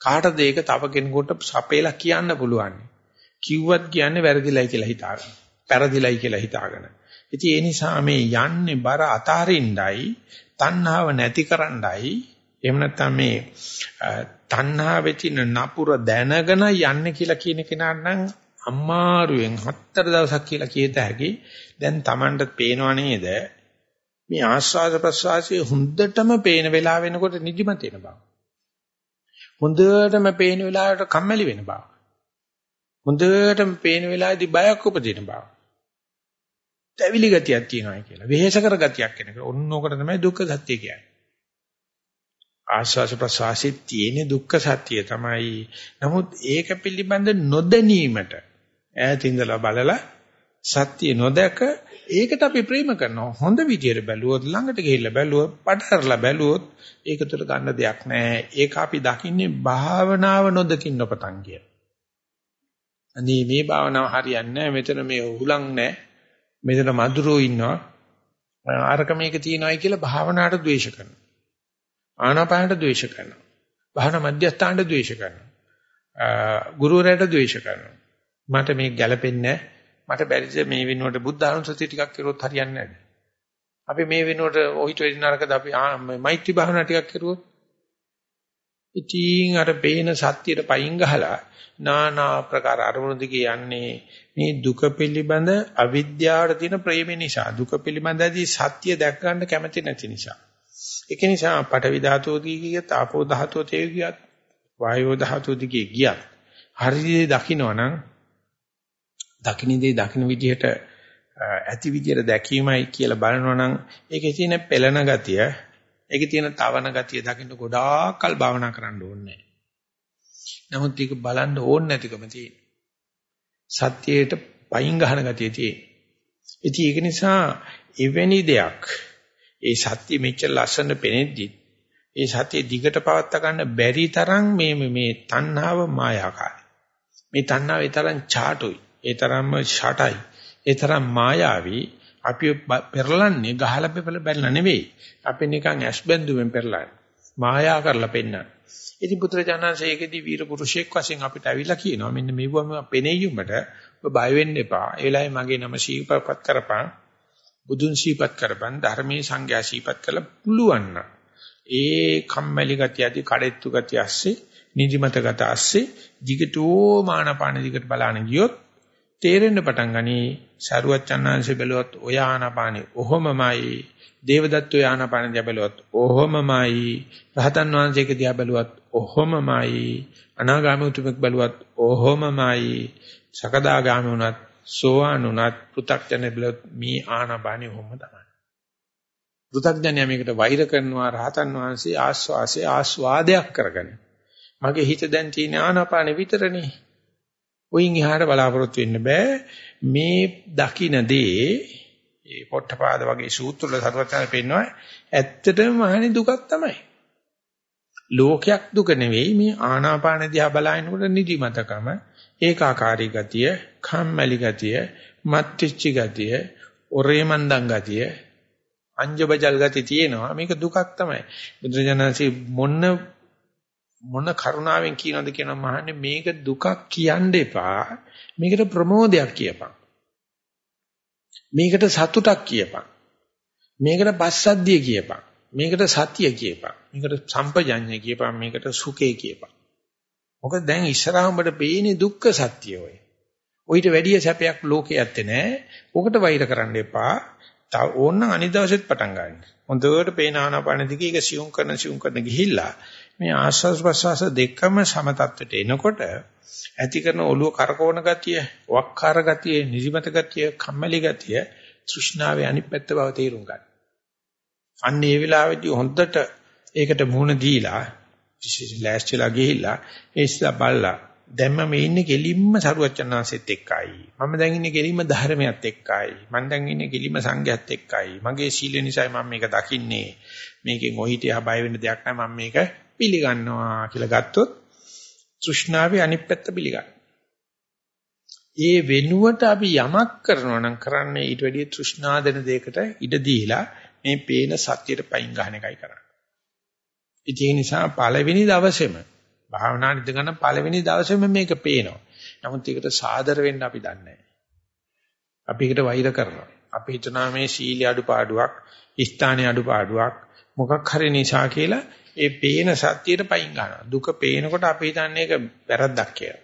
කාටද ඒක තව කෙනෙකුට සපේලා කියන්න පුළුවන්? කිව්වත් කියන්නේ වැරදිලයි කියලා හිතාගෙන. පෙරදිලයි කියලා හිතාගෙන. ඉතින් ඒ නිසා මේ යන්නේ බර අතාරින්නයි තණ්හාව නැති කරන්නයි එහෙම නැත්නම් මේ තණ්හාවේ තියෙන නපුර දැනගෙන යන්නේ කියලා කියන කෙනා නම් අම්මාරුවෙන් හතර දවසක් කියලා කියත හැකි. දැන් Tamanට පේනව නේද? මේ ආස්වාද ප්‍රසවාසයේ හොඳටම පේන වෙලාව වෙනකොට නිදිමත එන බව. හොඳටම පේන වෙලාවට කම්මැලි වෙන බව. හොඳටම පේන වෙලාවේදී බයක් උපදින බව. තැවිලි ගතියක් තියෙනවා කියලා. වෙහෙස කර ගතියක් එනක. ඔන්න ඕකට තමයි දුක්ඛ සත්‍ය කියන්නේ. ආස්වාස ප්‍රසවාසයේ තියෙන දුක්ඛ සත්‍ය තමයි. නමුත් ඒක පිළිබඳ නොදැනීමට ඈත ඉඳලා බලලා සත්‍ය නොදක ඒකට අපි ප්‍රේම කරනවා. හොඳ විදියට බැලුවොත් ළඟට ගිහිල්ලා බැලුවොත් පටහැරලා බැලුවොත් ඒක තුළ ගන්න දෙයක් නැහැ. ඒක අපි දකින්නේ භාවනාව නොදකින්න පටන් කිය. අනේ මේ භාවනාව හරියන්නේ නැහැ. මෙතන මේ හුලං නැහැ. මෙතන මధుරෝ ඉන්නවා. අරක මේක තියනවායි කියලා භාවනාවට ද්වේෂ කරනවා. ආනාපානට ද්වේෂ කරනවා. භාවනා මධ්‍යස්ථානට ද්වේෂ කරනවා. ගුරුවරයාට ද්වේෂ කරනවා. මට මේක ගැළපෙන්නේ මට බැරිද මේ වෙනුවට බුද්ධ ආනුසතිය ටිකක් කරුවොත් හරියන්නේ නැහැ. අපි මේ වෙනුවට ඔහිට වෙන්න නරකද අපි මෛත්‍රී භාවනා ටිකක් කරුවොත් ඉතින් අර පේන සත්‍යයට පයින් ගහලා নানা ප්‍රකාර අරමුණු දිගේ යන්නේ මේ දුක පිළිබඳ අවිද්‍යාවට තියෙන ප්‍රේම නිසා. දුක පිළිබඳදී සත්‍ය දැක ගන්න කැමති නැති නිසා. ඒක නිසා පඨවි ධාතුව දිගේ ගියත් ආපෝ ධාතුව තේ ගියත් වායෝ ධාතුව දිගේ ගියත් හරියට දකින්නවනම් දකින්නේ දකින්න විදිහට ඇති විදිහට දැකීමයි කියලා බලනවනම් ඒකේ තියෙන පෙළෙන ගතිය ඒකේ තියෙන තවන ගතිය දකින්න ගොඩාක් කල් භාවනා කරන්න ඕනේ නමුත් ඒක බලන්න ඕනේ නැතිකම තියෙන සත්‍යයට පයින් ගහන ගතිය තියෙන ඉතින් ඒක නිසා එවැනි දෙයක් ඒ සත්‍ය මෙච්චර ලස්සන පෙනෙද්දි ඒ සත්‍ය දිගට පවත්වා ගන්න බැරි තරම් මේ මේ තණ්හාව මායාකාරයි. මේ තණ්හාව ඒ තරම් ചാටුයි. ඒ තරම්ම ෂටයි. ඒ තරම් මායාවී අපි පෙරලන්නේ ගහලා පෙරල බැලලා නෙවෙයි. අපි නිකන් ඇස් බැඳුවෙන් පෙරලන්නේ. මායා කරලා පෙන්නන. ඉතින් පුත්‍රජානන්සේ ඒකෙදී වීර පුරුෂයෙක් වශයෙන් අපිට ඇවිල්ලා කියනවා මෙන්න මේවම පෙනෙයියුමට ඔබ බය වෙන්න එපා. ඒ වෙලාවේ මගේ නම ශීපපත් කරපන්. බුදුන් සීපත් කරපන් ධර්මයේ සංඥා සීපත් කළා පුළුවන් නම් ඒ කම්මැලි ගතිය ඇති කඩෙත්තු ගතිය ඇස්සේ නිදිමත ගත ඇස්සේ දිගටෝ මානපාන දිගට බලාන ගියොත් තේරෙන්න පටන් ගනි සරුවච්චන්හන්සේ බැලුවත් ඔය ආනාපානෙ ඔහොමමයි දේවදත්ත ඔය ආනාපානෙ දිහා බැලුවත් ඔහොමමයි රහතන් වහන්සේක දිහා බැලුවත් ඔහොමමයි අනාගාමී උතුමෙක් බැලුවත් ඔහොමමයි සකදාගාමී වුණත් සෝවාන් උනත් පෘථග්ජන බැලුවොත් මේ ආනබානෙ ඔහොම තමයි. පෘථග්ජනයා මේකට වෛර කරනවා රහතන් වහන්සේ ආස්වාසේ ආස්වාදයක් කරගෙන. මගේ හිත දැන් තියෙන ආනාපානෙ විතරනේ. ඔයින් එහාට බලාපොරොත්තු වෙන්න බෑ. මේ දකින්නදී ඒ පොට්ටපාද වගේ සූත්‍ර වල සරුවචන පෙන්නනවා ඇත්තටම මහණි දුකක් තමයි. ලෝකයක් දුක නෙවෙයි මේ ආනාපාන දිහා බලනකොට නිදිමතකම ඒකාකාරී ගතිය, කම්මැලි ගතිය, මත්‍ත්‍ච්චි ගතිය, ඔරේ මන්දන් ගතිය, අංජබජල් ගතිය තියෙනවා. මේක දුකක් තමයි. බුදුරජාණන්සේ මොන්න මොන කරුණාවෙන් කියනවද කියනවා මහන්නේ මේක දුකක් කියන්න එපා. මේකට ප්‍රමෝදයක් කියපන්. මේකට සතුටක් කියපන්. මේකට පස්සද්ධිය කියපන්. මේකට සතිය කියපන්. මේකට සම්පජඤ්ඤය කියපන්. මේකට සුඛේ කියපන්. මොකද දැන් ඉස්සරහා උඹට පේන්නේ දුක්ඛ සත්‍ය ඔය. ඔయిత වැඩිය සැපයක් ලෝකේ ඇත්තේ නැහැ. ඔකට වෛර කරන්න එපා. තව ඕනනම් අනිත් දවසෙත් පටන් ගන්න. හොඳට පේන ආනාපාන දිගේ ඒක සියුම් කරන සියුම් කරන ගිහිල්ලා මේ ආස්වාස් ප්‍රස්වාස දෙකම සම තත්ත්වයට එනකොට ඇති කරන ඔළුව කරකවන ගතිය, වක්කාර ගතිය, නිදිමත ගතිය, කම්මැලි ගතිය, තෘෂ්ණාවේ අනිත් පැත්ත බව තේරුම් ගන්න. අන්න ඒ වෙලාවේදී හොඳට ඒකට මුහුණ දීලා විශේෂ ලෑස්තිලා ගිහිල්ලා ඒස්ලා බල්ලා දැන් මම ඉන්නේ කෙලින්ම සරුවචනාංශෙත් එක්කයි. මම දැන් ඉන්නේ කෙලින්ම ධර්මයත් එක්කයි. මම දැන් ඉන්නේ කෙලින්ම සංඝයත් එක්කයි. මගේ සීල නිසා මම මේක දකින්නේ. මේකෙන් ඔහිටියා බය වෙන්න දෙයක් නැහැ. මම මේක පිළිගන්නවා කියලා ගත්තොත් තෘෂ්ණාවේ අනිත් පැත්ත පිළිගන්න. ඒ වෙනුවට අපි යමක් කරනවා නම් කරන්නේ ඊට වැඩිය තෘෂ්ණා දෙන දෙයකට ඉඩ දීලා මේ පේන සත්‍යයට පයින් ගන්න එකයි කරන්නේ. ඒ නිසා පළවෙනි දවසේම භාවනා නිද ගන්න පළවෙනි දවසේම මේක පේනවා. නමුත් ඒකට සාදර වෙන්න අපි දන්නේ නැහැ. අපි ඒකට වෛර කරනවා. අපි හිතනවා මේ සීල අඩුපාඩුවක්, ස්ථානයේ අඩුපාඩුවක් මොකක් හරි නිසා කියලා ඒ පේන සත්‍යයට පයින් ගන්නවා. දුක පේනකොට අපි හිතන්නේ ඒක වැරද්දක් කියලා.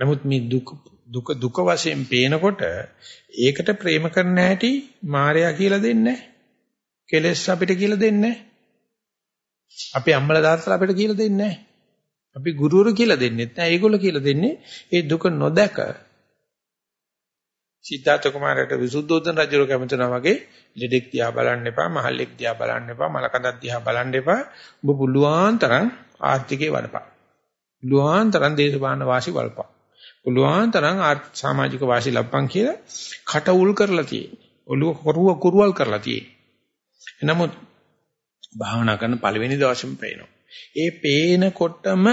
නමුත් මේ දුක දුක දුක වශයෙන් පේනකොට ඒකට ප්‍රේම කරන්න හැටි මායя කියලා දෙන්නේ කෙලස් අපිට කියලා දෙන්නේ අපේ අම්මලා තාත්තලා අපිට කියලා දෙන්නේ අපි ගුරුවරු කියලා දෙන්නෙත් නෑ ඒගොල්ලෝ කියලා දෙන්නේ ඒ දුක නොදක සිද්ධාර්ථ කුමාරට විසුද්ධෝදන රජුර කැමතුනා වගේ ලෙඩෙක් දිහා බලන්න එපා මහල්ලෙක් දිහා බලන්න එපා මලකඳක් දිහා බලන්න එපා ඔබ පුළුවන් තරම් ආර්ථිකේ වඩපන් පුළුවන් තරම් දේශපාලන වාසි වලපන් පුළුවන් තරම් සමාජික වාසි ලබපන් කියලා කට උල් කරලා තියෙන්නේ. ඔළුව කරුව කුරුවල් කරලා තියෙන්නේ. නමුත් භාවනා කරන පළවෙනි දවසේම පේනවා. ඒ පේනකොටම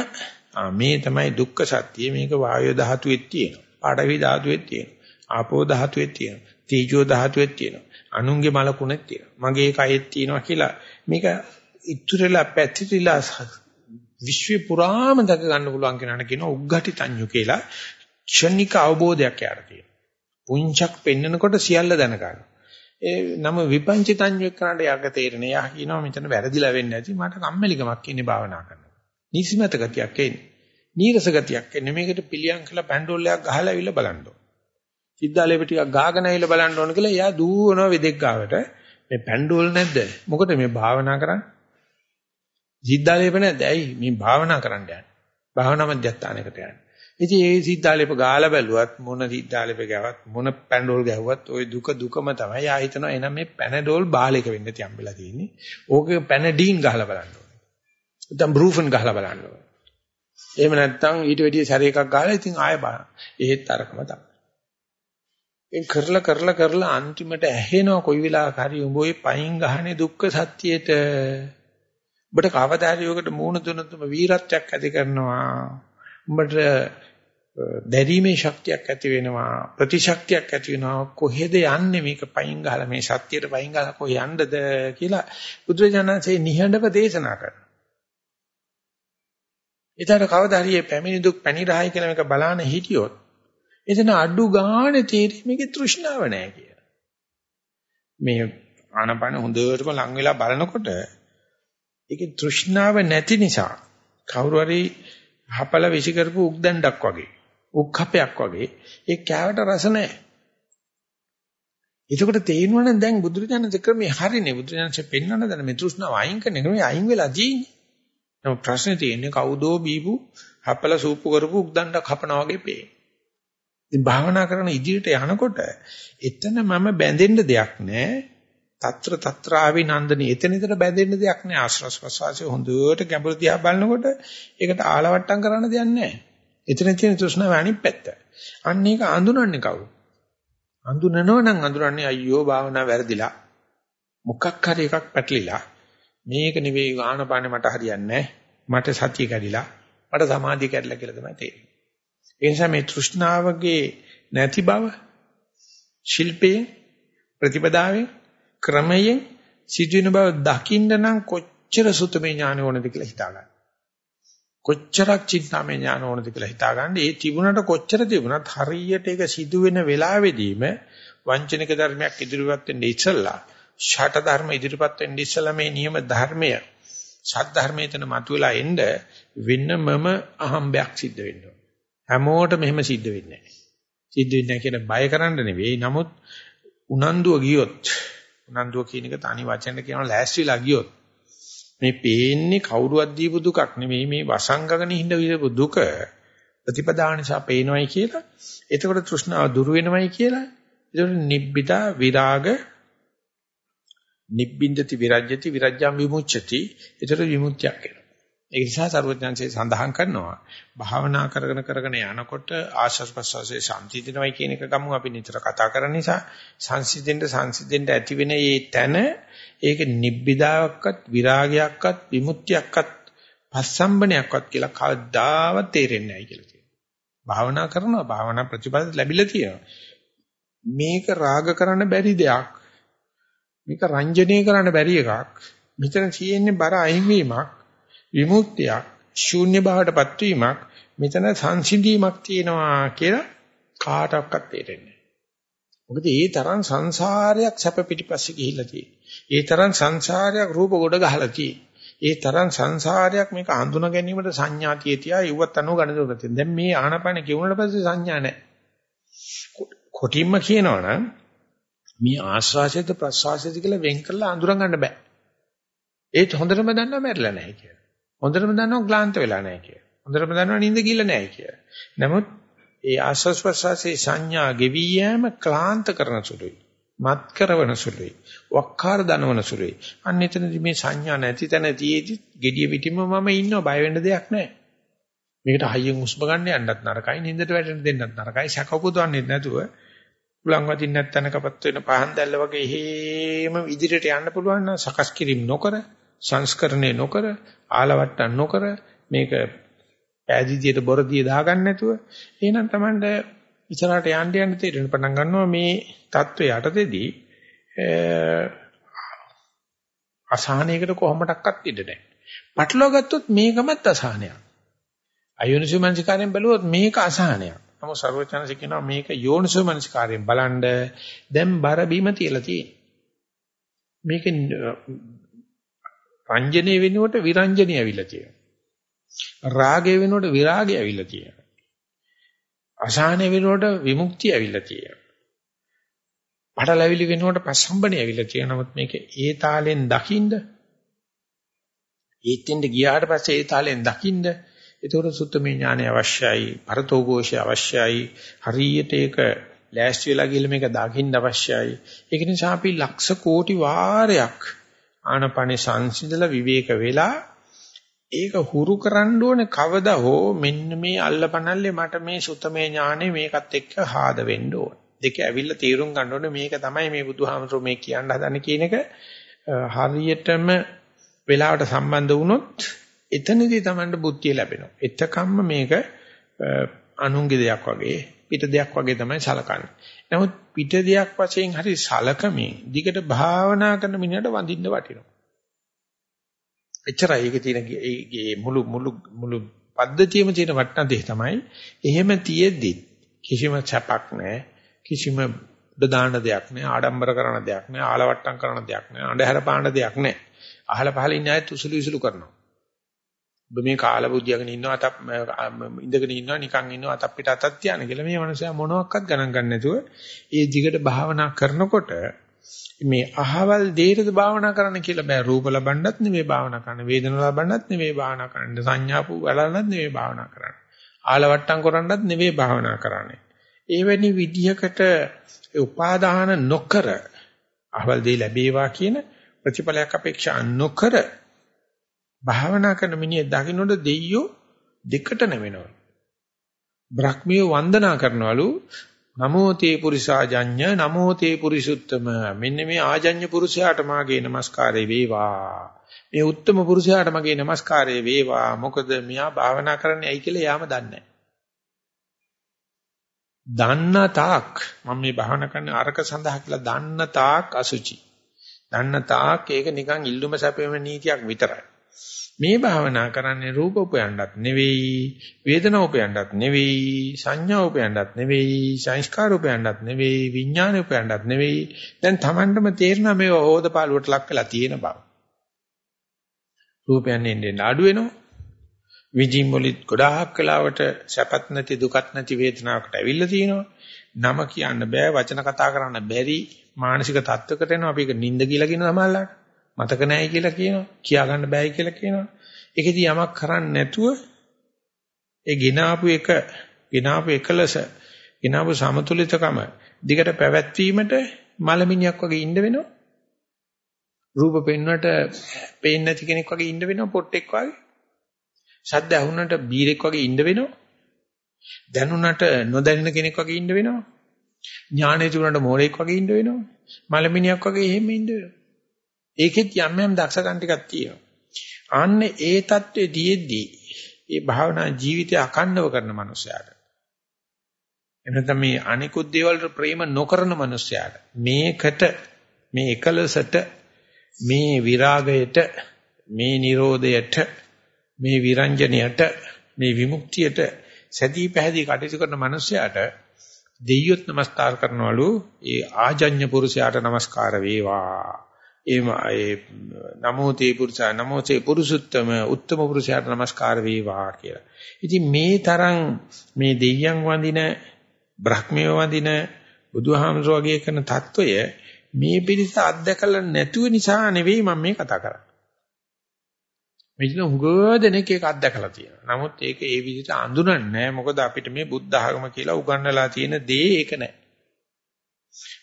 මේ තමයි දුක්ඛ සත්‍ය මේක වායු ධාතුවේ තියෙනවා. පාඩවි ධාතුවේ තියෙනවා. ආපෝ ධාතුවේ තියෙනවා. තීජෝ ධාතුවේ තියෙනවා. අනුන්ගේ මලකුණෙත් තියෙනවා. මගේ කයෙත් තියෙනවා කියලා මේක ඉතුරුලා පැතිරිලා විශ්ව පුරාම දක ගන්න පුළුවන් කෙනාට කියනවා උග්ගටි තඤ්ඤු කියලා ක්ෂණික අවබෝධයක් යාර තියෙනවා. පුංචක් පෙන්නකොට සියල්ල දැනගන්න. ඒ නම විපංචිතඤ්ඤු කරාට යක තේරෙන්නේ. යා කියනවා මෙතන වැරදිලා වෙන්නේ නැති මට කම්මැලිකමක් ඉන්නේ භාවනා කරනකොට. නිසිමත ගතියක් එන්නේ. නීරස ගතියක් එන්නේ. මේකට පිළියම් කළා පැන්ඩෝලයක් ගහලා ඇවිල්ලා බලන්න ඕන. සිද්ධාලේප ටිකක් ගාගෙන ඇවිල්ලා බලන්න ඕන කියලා එයා දුවනවා වෙදෙක් ගාවට. මේ පැන්ඩෝල් නැද්ද? මොකද මේ භාවනා කරන්නේ? සිද්ධාලේප නැද්ද? ඇයි මේ භාවනා කරන්න යන්නේ? භාවනා මධ්‍යස්ථානයකට යන්නේ. ඉතින් ඒ සිද්ධාලේප ගාලා බැලුවත් මොන සිද්ධාලේප ගැවත් මොන පැනඩෝල් ගැහුවත් ওই දුක දුකම තමයි. යා හිතනවා එහෙනම් මේ පැනඩෝල් බාලයක වෙන්න තියම්බලා තියෙන්නේ. ඕකේ පැනඩීන් ගහලා බලන්න ඕනේ. නැත්නම් බෲෆන් ගහලා බලන්න ඕනේ. එහෙම නැත්නම් ඊට වැඩිය සැර එකක් ගහලා ඉතින් ආයෙ බලන්න. ඒත් අරකම තමයි. ඒ කරලා කරලා කරලා අන්තිමට ඇහෙනවා කොයි වෙලාවක හරි උඹ ওই පයින් ගහන්නේ දුක්ඛ සත්‍යයට. උඹට කවදා හරි ඔකට මූණ දුන්නොත් වීරත්වයක් ඇති කරනවා. උඹට දැරීමේ ශක්තියක් ඇති වෙනවා ප්‍රතිශක්තියක් ඇති වෙනවා කොහෙද යන්නේ මේක පයින් ගහලා මේ සත්‍යයට පයින් ගහලා කොහෙ යන්නද කියලා බුදුරජාණන්සේ නිහඬව දේශනා කරනවා. ඊතර කවදා හරි පැමිණි දුක් පැනිරහයි කියලා මේක බලාන හිටියොත් එතන අඩු ගානේ තේරෙන්නේ මේකේ තෘෂ්ණාව නැහැ කියලා. මේ ආනපන හොඳටම ලං වෙලා බලනකොට ඒකේ තෘෂ්ණාව නැති නිසා කවුරු හරි හපල විසි කරපු උක්දණ්ඩක් වගේ උක්කපයක් වගේ ඒ කෑවට රස නැහැ. එතකොට තේිනවනේ දැන් බුදුරජාණන් ක්‍රමේ හරිනේ බුදුරජාණන්සේ පෙන්වන දන මේ තෘෂ්ණාව අයින් කරන ක්‍රමේ අයින් වෙලා තියෙන්නේ. නමුත් ප්‍රශ්නේ තියෙන්නේ කවුදෝ බීපු හපල සූපු කරපු උක්දණ්ඩක් හපනා වගේ පේන. ඉතින් භාවනා කරන ඉදිරියට යනකොට එතන මම බැඳෙන්න දෙයක් නැහැ. తත්‍ර తත්‍රාවි නන්දනී එතන එතන බැඳෙන්න දෙයක් නැහැ. ආශ්‍රස් ප්‍රසවාසයේ හොඳට ගැඹුරු දිහා බලනකොට ඒකට ආලවට්ටම් කරන්න දෙයක් නැහැ. එතන තියෙන තෘෂ්ණාව අනිත් පැත්ත. අන්න ඒක අඳුනන්නේ කවුරු? අඳුනනෝ නම් අඳුරන්නේ අයියෝ භාවනා වැරදිලා. මොකක් හරි එකක් පැටලිලා මේක නෙවෙයි ආනපානේ මට හරියන්නේ මට සතිය කැඩිලා මට සමාධිය කැඩිලා කියලා තමයි තේරෙන්නේ. ඒ නිසා මේ තෘෂ්ණාවගේ නැති බව ශිල්පයේ ප්‍රතිපදාවේ ක්‍රමයෙන් සිදුවෙන බව දකින්න නම් කොච්චර සුතමේ ඥාන ඕනද කියලා හිතා ගන්න. කොච්චරක් චින්තාමය ඥාන ඕනද කියලා හිතා ගන්න. ඒ තිබුණට කොච්චර තිබුණත් හරියට ඒක සිදුවෙන වෙලාවෙදීම වංචනික ධර්මයක් ඉදිරිපත් වෙන්නේ ඉස්සල්ලා ෂට ධර්ම ඉදිරිපත් වෙන්නේ ඉස්සල්ලා මේ නියම ධර්මය සත් ධර්මයේ තන මතුවලා එන්න වෙන්නමම අහම්බයක් සිද්ධ වෙනවා. හැමෝටම එහෙම සිද්ධ වෙන්නේ නැහැ. සිද්ධ වෙන්නේ නැහැ කියන බය කරන්න නෙවෙයි. නමුත් උනන්දුව ගියොත් උනන්දුව කියන එක තනි වචනෙන් කියනවා ලෑස්තිලා ගියොත් මේ පේන්නේ කවුරුවත් දීපු දුකක් නෙමෙයි මේ වසංගගෙන හිඳ විදපු දුක ප්‍රතිපදා නිසා පේනවයි කියලා. එතකොට තෘෂ්ණාව දුරු වෙනවයි කියලා. එතකොට නිබ්බිදා විරාග නිබ්බින්දති විරජ්‍යති විරජ්‍යම් විමුච්ඡති. එතකොට විමුක්තියක් එනවා. ඒ නිසා සරුවඥාන්සේ සඳහන් කරනවා භාවනා කරගෙන කරගෙන යනකොට ආශස් ප්‍රසවාසයේ සංසිඳනවයි කියන එක ගමු අපි නිතර කතා කරන නිසා සංසිඳෙන්න සංසිඳෙන්න ඇති වෙන මේ තැන ඒක නිබ්බිදාවක්වත් විරාගයක්වත් විමුක්තියක්වත් පස්සම්බනයක්වත් කියලා කවදාවත් තේරෙන්නේ නැහැ කියලා කියනවා. භාවනා කරනවා භාවනා ප්‍රතිපද ලැබිලා තියෙනවා. මේක රාග කරන්න බැරි දෙයක්. මේක රංජනීය කරන්න බැරි එකක්. මෙතන තියෙන්නේ බර අයින්වීමක්. විමුක්තියක් ශූන්‍ය භාවයටපත් වීමක් මෙතන සංසිඳීමක් තියෙනවා කියලා කාටවත් තේරෙන්නේ මොකද ඒ තරම් සංසාරයක් සැප පිටිපස්සේ ගිහිල්ලා තියෙන්නේ. ඒ තරම් සංසාරයක් රූප ගොඩ ගහලා තියෙන්නේ. ඒ තරම් සංසාරයක් මේක හඳුනා ගැනීමට සංඥාතිය තියා ඉවත් අනු ගණනකට තියෙන. දැන් මේ ආනපන කියුණාට පස්සේ සංඥා නැහැ. කොටින්ම කියනවනම් මේ ආශ්වාසයද ප්‍රශ්වාසයද කියලා වෙන් කරලා අඳුර ගන්න බෑ. ඒත් හොඳටම දන්නවා මැරිලා නැහැ කියලා. හොඳටම දන්නවා ක්ලාන්ත වෙලා නැහැ කියලා. හොඳටම දන්නවා නිින්ද ගිල්ල නැහැ කියලා. නමුත් ඒ ආස්වාස් ප්‍රසවාසයේ සංඥා ගෙවි යෑම ක්ලාන්ත කරන සුළුයි. මත් කරවන සුළුයි. වක්කාර දනවන සුළුයි. අන්න එතනදී මේ සංඥා නැති තැනදීදී gediya pitima මම ඉන්නවා බය වෙන්න දෙයක් නැහැ. මේකට හයියෙන් හුස්ම ගන්න යන්නත් නරකයි නින්දට වැටෙන්න දෙන්නත් නරකයි සැකපොදවන්නේ නැතුව උලන් වදින්න නැත්නම්කපත් වෙන පහන් දැල්ල වගේ හේම ඉදිරියට යන්න පුළුවන් නම් සකස් කිරීම නොකර සංස්කරණය නොකර ආලවට්ටම් නොකර මේක පෑදීදියට බොරදී දාගන්න නැතුව එහෙනම් Tamande ඉස්සරහට යන්න යන්න තේරෙන පටන් ගන්නවා මේ தত্ত্বය යටතේදී අසහනයකට කොහොමඩක්වත් ඉඩ නැහැ. පටලවා ගත්තොත් මේකමත් අසහනයක්. අයෝනිසෝ මනසිකාරයෙන් බැලුවොත් මේක අසහනයක්. නමුත් ਸਰවචනස කියනවා මේක යෝනිසෝ මනසිකාරයෙන් බලන්න දැන් බර බීම තියලා තියෙන්නේ. මේක රංජනේ වෙනුවට විරංජනේ ඇවිල්ලා තියෙනවා. රාගය වෙනුවට විරාගය ඇවිල්ලා තියෙනවා. අසහනේ වෙනුවට විමුක්තිය ඇවිල්ලා තියෙනවා. පඩලැවිලි වෙනුවට පස්සම්බනේ ඇවිල්ලා තියෙනවා. නමුත් මේක ඒ තාලෙන් දකින්ද ඒත්ෙන්ද ගියාට පස්සේ ඒ තාලෙන් දකින්ද ඒතකොට සුත්තමේ ඥානය අවශ්‍යයි, පරතෝഘോഷය අවශ්‍යයි. හරියට ඒක ලෑස්ති වෙලා ගිහලා මේක දකින්න අවශ්‍යයි. ඒක නිසා අපි ලක්ෂ කෝටි වාරයක් ආනපනේ සංසිඳලා විවේක වෙලා ඒක හුරු කරන්න ඕනේ කවදා හෝ මෙන්න මේ අල්ලපනල්ලේ මට මේ සුතමේ ඥානෙ මේකත් එක්ක හාද වෙන්න ඕන. දෙක ඇවිල්ලා තීරුම් ගන්න ඕනේ මේක තමයි මේ බුදුහාමතුරු මේ කියන්න හදන්නේ කියන එක හරියටම වෙලාවට සම්බන්ධ වුණොත් එතනදී Tamanට බුද්ධිය ලැබෙනවා. එතකම්ම මේක අනුන්ගේ දෙයක් වගේ පිට දෙයක් වගේ තමයි සලකන්නේ. නමුත් පිට දෙයක් වශයෙන් හරි සලකමින් දිගට භාවනා කරන මිනිහට වඳින්න වටිනවා. එච්චරයි ඒකේ තියෙන ඒ මුළු මුළු මුළු පද්ධතියම තියෙන වටිනා දේ තමයි එහෙම තියෙද්දි කිසිම සැපක් නැහැ කිසිම දාන දෙයක් නැහැ ආඩම්බර කරන දෙයක් නැහැ ආලවට්ටම් කරන දෙයක් නැහැ අඳුර පාන දෙයක් නැහැ අහල පහල ඉන්න අය තුසුළු විසුළු කරනවා ඔබ මේ කාල බුද්ධියගෙන ඉන්නවා අතක් ඉඳගෙන ඉන්නවා නිකන් ඉන්නවා අතක් පිට අතක් තියන කියලා මේ මනුස්සයා මොනවත් ගණන් ගන්න නැතුව ඒ දිගට භාවනා කරනකොට මේ අහවල් දෙයටද භාවනා කරන්න කියලා බෑ. රූප ලබන්නත් නෙවෙයි භාවනා කරන්න වේදන ලබන්නත් නෙවෙයි භාවනා කරන්න සංඥාපු බලන්නත් නෙවෙයි භාවනා කරන්න. ආලවට්ටම් කරන්නත් නෙවෙයි භාවනා කරන්නේ. එවැනි විදිහකට උපාදාන නොකර අහවල් දෙය ලැබේවා කියන ප්‍රතිඵලයක් අපේක්ෂා නොකර භාවනා කරන මිනිහ දකින්නොට දෙයියෝ දෙකට නැමෙනවා. බ්‍රහ්මිය වන්දනා කරනවලු නමෝ තේ පුරිසාජඤ්ඤ නමෝ තේ පුරිසුත්තම මෙන්න මේ ආජඤ්ඤ පුරුෂයාට මාගේ নমස්කාරය වේවා. මේ උත්තම පුරුෂයාට මගේ নমස්කාරය වේවා. මොකද මෙයා භාවනා කරන්නේ ඇයි කියලා යාම දන්නේ දන්න තාක් මම මේ භාවනා කරන අරක සඳහා කියලා දන්න තාක් අසුචි. දන්න තාක් ඒක නිකන් ඉල්ලුම සැපෙම නීතියක් විතරයි. මේ භාවනා කරන්නේ රූප උපයන්නත් නෙවෙයි වේදනා උපයන්නත් නෙවෙයි සංඥා උපයන්නත් නෙවෙයි සංස්කාර උපයන්නත් නෙවෙයි විඥාන උපයන්නත් නෙවෙයි. දැන් Tamandම තේරෙනවා මේ හොදපාලුවට ලක් වෙලා තියෙන බව. රූපයන් එන්නේ අඩු වෙනවා. විජින් වලිත් ගොඩාක් වෙලාවට සැපත් නැති දුකත් නැති වේදනාවකට ඇවිල්ලා තියෙනවා. නම කියන්න බෑ වචන කතා කරන්න බැරි මානසික තත්වයකට එනවා. අපි ඒක නිින්ද කියලා කියන සමහරලාට මතක නැහැ කියලා කියනවා. කියා ගන්න බෑයි කියලා කියනවා. ඒකෙදි යමක් කරන්නේ නැතුව ඒ ගිනාපු එක ගිනාපු එකලස ගිනාපු සමතුලිතකම දිගට පැවැත්වීමට මලමිණියක් වගේ ඉන්න වෙනවා. රූප පෙන්වන්නට පේන්නේ නැති කෙනෙක් වගේ ඉන්න වෙනවා පොට්ටෙක් වගේ. ශබ්ද ඇහුනට බීරෙක් වගේ ඉන්න වෙනවා. දැනුණට නොදැනෙන කෙනෙක් වගේ ඉන්න වෙනවා. ඥානෙ තිබුණාට මෝරෙක් වගේ ඉන්න වෙනවා. මලමිණියක් වගේ එහෙම ඉන්න වෙනවා. ඒකෙත් යම් යම් දක්ෂකම් ටිකක් තියෙනවා. අන්න ඒ தત્ත්වයේ දීෙද්දී ඒ භාවනා ජීවිතය අකණ්ඩව කරන මනුස්සයාට එනතම මේ අනිකුත් දේවල් ප්‍රේම නොකරන මනුස්සයාට මේකට මේ එකලසට මේ විරාගයට මේ Nirodhayට මේ විරංජනයට මේ විමුක්තියට සැදී පැහැදී කටයුතු කරන මනුස්සයාට දෙයියොත් නමස්කාර කරනවලු ඒ ආජඤ්‍ය පුරුෂයාට නමස්කාර වේවා එම ඒ නමෝ තේ පුරුෂා නමෝ තේ පුරුසුත්තම උත්තම පුරුෂයාට নমස්කාර වේවා කියලා. ඉතින් මේ තරම් මේ දෙවියන් වඳින බ්‍රහ්මයෝ වඳින බුදුහාමසෝ වගේ කරන తত্ত্বය මේ පිළිස අත්දකලා නැතුව නිසා නෙවෙයි මම මේ කතා කරන්නේ. මෙන්න හුගෝදෙනෙක් ඒක අත්දකලා තියෙනවා. නමුත් ඒක ඒ විදිහට අඳුනන්නේ නැහැ. මොකද අපිට මේ බුද්ධ ආගම කියලා උගන්වලා තියෙන දේ ඒක නැහැ.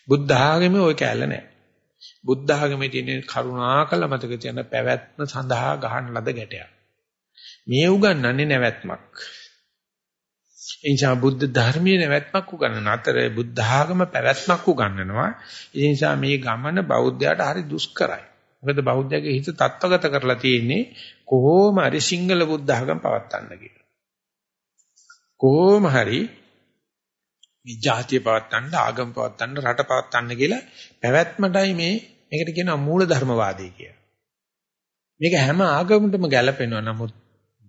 බුද්ධ ආගමේ ওই කැලේ නැහැ. බුද්ධ ආගමේ තියෙන කරුණාකල මතක තියන පැවැත්ම සඳහා ගහන ලද ගැටයක්. මේ උගන්වන්නේ නැවැත්මක්. එනිසා බුද්ධ ධර්මයේ නැවැත්මක් උගන්වන අතර බුද්ධ ආගම පැවැත්මක් උගන්වනවා. ඒ නිසා මේ ගමන බෞද්ධයාට හරි දුෂ්කරයි. මොකද බෞද්ධයාගේ හිත තත්ත්වගත කරලා තියෙන්නේ කොහොම හරි සිංහල බුද්ධ ආගම පවත්වන්න කියලා. කොහොම හරි මේ ජාතිය පවත්වන්න ආගම පවත්වන්න රට පවත්වන්න කියලා පැවැත්මටයි මේ මේකට කියනවා මූල ධර්මවාදී කියලා. මේක හැම ආගමකටම ගැලපෙනවා. නමුත්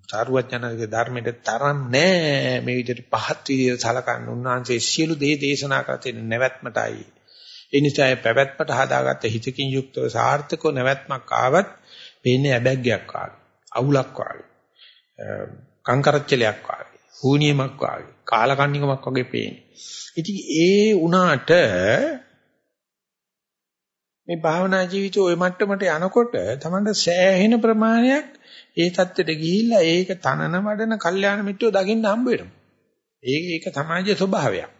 සාරුවචනගේ ධර්මයට තරම් නෑ මේ විදිහට පහත් විදිහට සලකන්න උන්වහන්සේ සියලු දේ දේශනා කර තියෙන නැවැත්මටයි. ඒ නිසා පැවැත්මට හදාගත්ත හිතකින් යුක්තව සාර්ථකව නැවැත්මක් ආවත් වෙන්නේ ඇබැග්ගයක් වගේ. අවුලක් වගේ. කංකරච්චලයක් වගේ. හුනියමක් වගේ කාලකන්නිකමක් වගේ පේන්නේ. ඉතින් ඒ උනාට මේ භාවනා ජීවිතය ওই මට්ටමට යනකොට තමයි සෑහෙන ප්‍රමාණයක් ඒ தත්ත්වයට ගිහිල්ලා ඒක තනන මඩන කල්යාණ මිත්‍රෝ දකින්න හම්බ වෙනවා. ඒක ඒක සමාජයේ ස්වභාවයක්.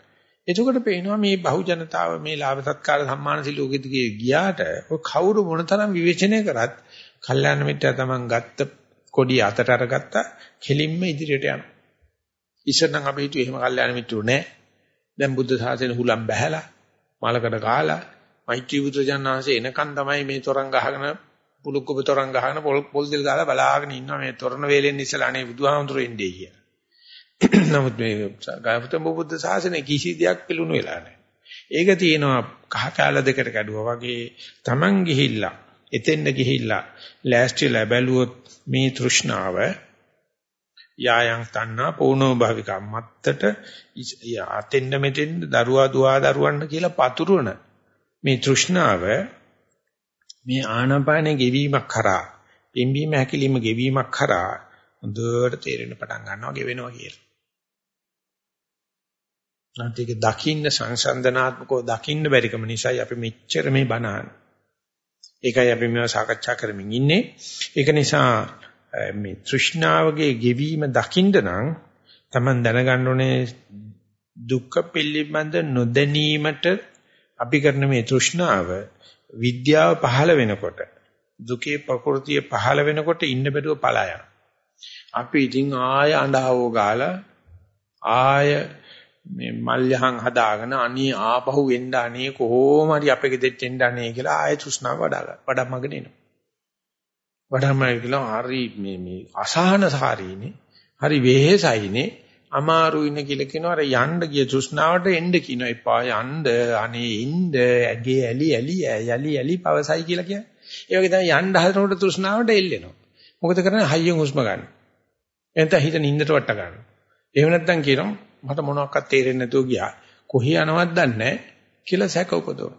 එතකොට පේනවා මේ බහු ජනතාව මේ ලාභ සත්කාර සම්මාන සිලෝකෙදී ගියාට ඔය කවුරු මොනතරම් විවේචනය කරත් කල්යාණ මිත්‍රයා තමන් ගත්ත කොඩිය අතට අරගත්තා කෙලින්ම ඉදිරියට යනවා. ඉස්සර නම් අපි හිතුවේ එහෙම කල්යාණ මිත්‍රෝ නැහැ. දැන් බුද්ධ ශාසනය හුලම් බැහැලා මලකඩ කාලා මෛත්‍රී බුදුරජාණන් වහන්සේ එනකන් තමයි මේ තොරන් ගහගෙන පුලුක්කබ තොරන් ගහගෙන පොල් පොල් දෙල් දාලා බලාගෙන ඉන්නවා මේ තොරණ වේලෙන් ඉස්සලා අනේ බුදුහාමුදුරු එන්නේ කියලා. නමුත් මේ ගෞතම බුද්ධ ශාසනය කිසි දෙයක් පිළුණු වෙලා නැහැ. ඒක තියෙනවා කහ කැල දෙකට කැඩුවා වගේ Taman ගිහිල්ලා එතෙන්ද ගිහිල්ලා ලෑස්තිලා බැලුවොත් මේ තෘෂ්ණාව යායන් තණ්හා පෝනෝ භවික මත්තට අතෙන්ද මෙතෙන්ද දරුවා දුවා දරුවන්ට කියලා පතුරවන මේ තෘෂ්ණාව මේ ආනාපාන ගෙවීමක් කරා පිම්බීම හැකිලිම ගෙවීමක් කරා හොඳට තේරෙන්න පටන් ගන්නවා ගෙවෙනවා කියලා. නැත්නම් ඒක දකින්න සංසන්දනාත්මකව දකින්න බැරිකම නිසායි අපි මෙච්චර මේ බනහන. ඒකයි අපි මේවා සාකච්ඡා කරමින් ඉන්නේ. ඒක නිසා මේ තෘෂ්ණාවගේ ගෙවීම දකින්න නම් Taman දැනගන්න ඕනේ දුක්ඛ පිළිබඳ නොදැනීමට අපි කරන මේ තෘෂ්ණාව විද්‍යාව පහළ වෙනකොට දුකේ ප්‍රകൃතිය පහළ වෙනකොට ඉන්න බැරුව පලා අපි ඉතින් ආය අඬාවෝ ගාලා ආය මේ මල්යහන් හදාගෙන අනී ආපහු එන්න අනේ කොහොම හරි අපේ ගෙදෙට්ට එන්න අනේ කියලා ආයෙ තෘෂ්ණාව වඩා වඩම්මගෙන එනවා. වඩම්මයි කියලා හරි මේ මේ අසහනසාරීනේ. හරි වෙහෙසයිනේ. අමාරුයිනේ කියලා කියනවා අර යන්න ගිය තෘෂ්ණාවට එන්න කියනවා එපා යන්න අනේ ඉන්න ඇගේ ඇලි ඇලි යලි යලි පවසයි කියලා කියන්නේ. ඒ වගේ තමයි යන්න හදනකොට තෘෂ්ණාවට එල්ලෙනවා. මොකද කරන්නේ හයියෙන් හුස්ම ගන්න. එතන හිත නින්දට වට ගන්න. එහෙම නැත්නම් කියනවා මට මොනවක්වත් තේරෙන්නේ නැතුව ගියා. කොහි යනවද දන්නේ කියලා සැක උපදවන.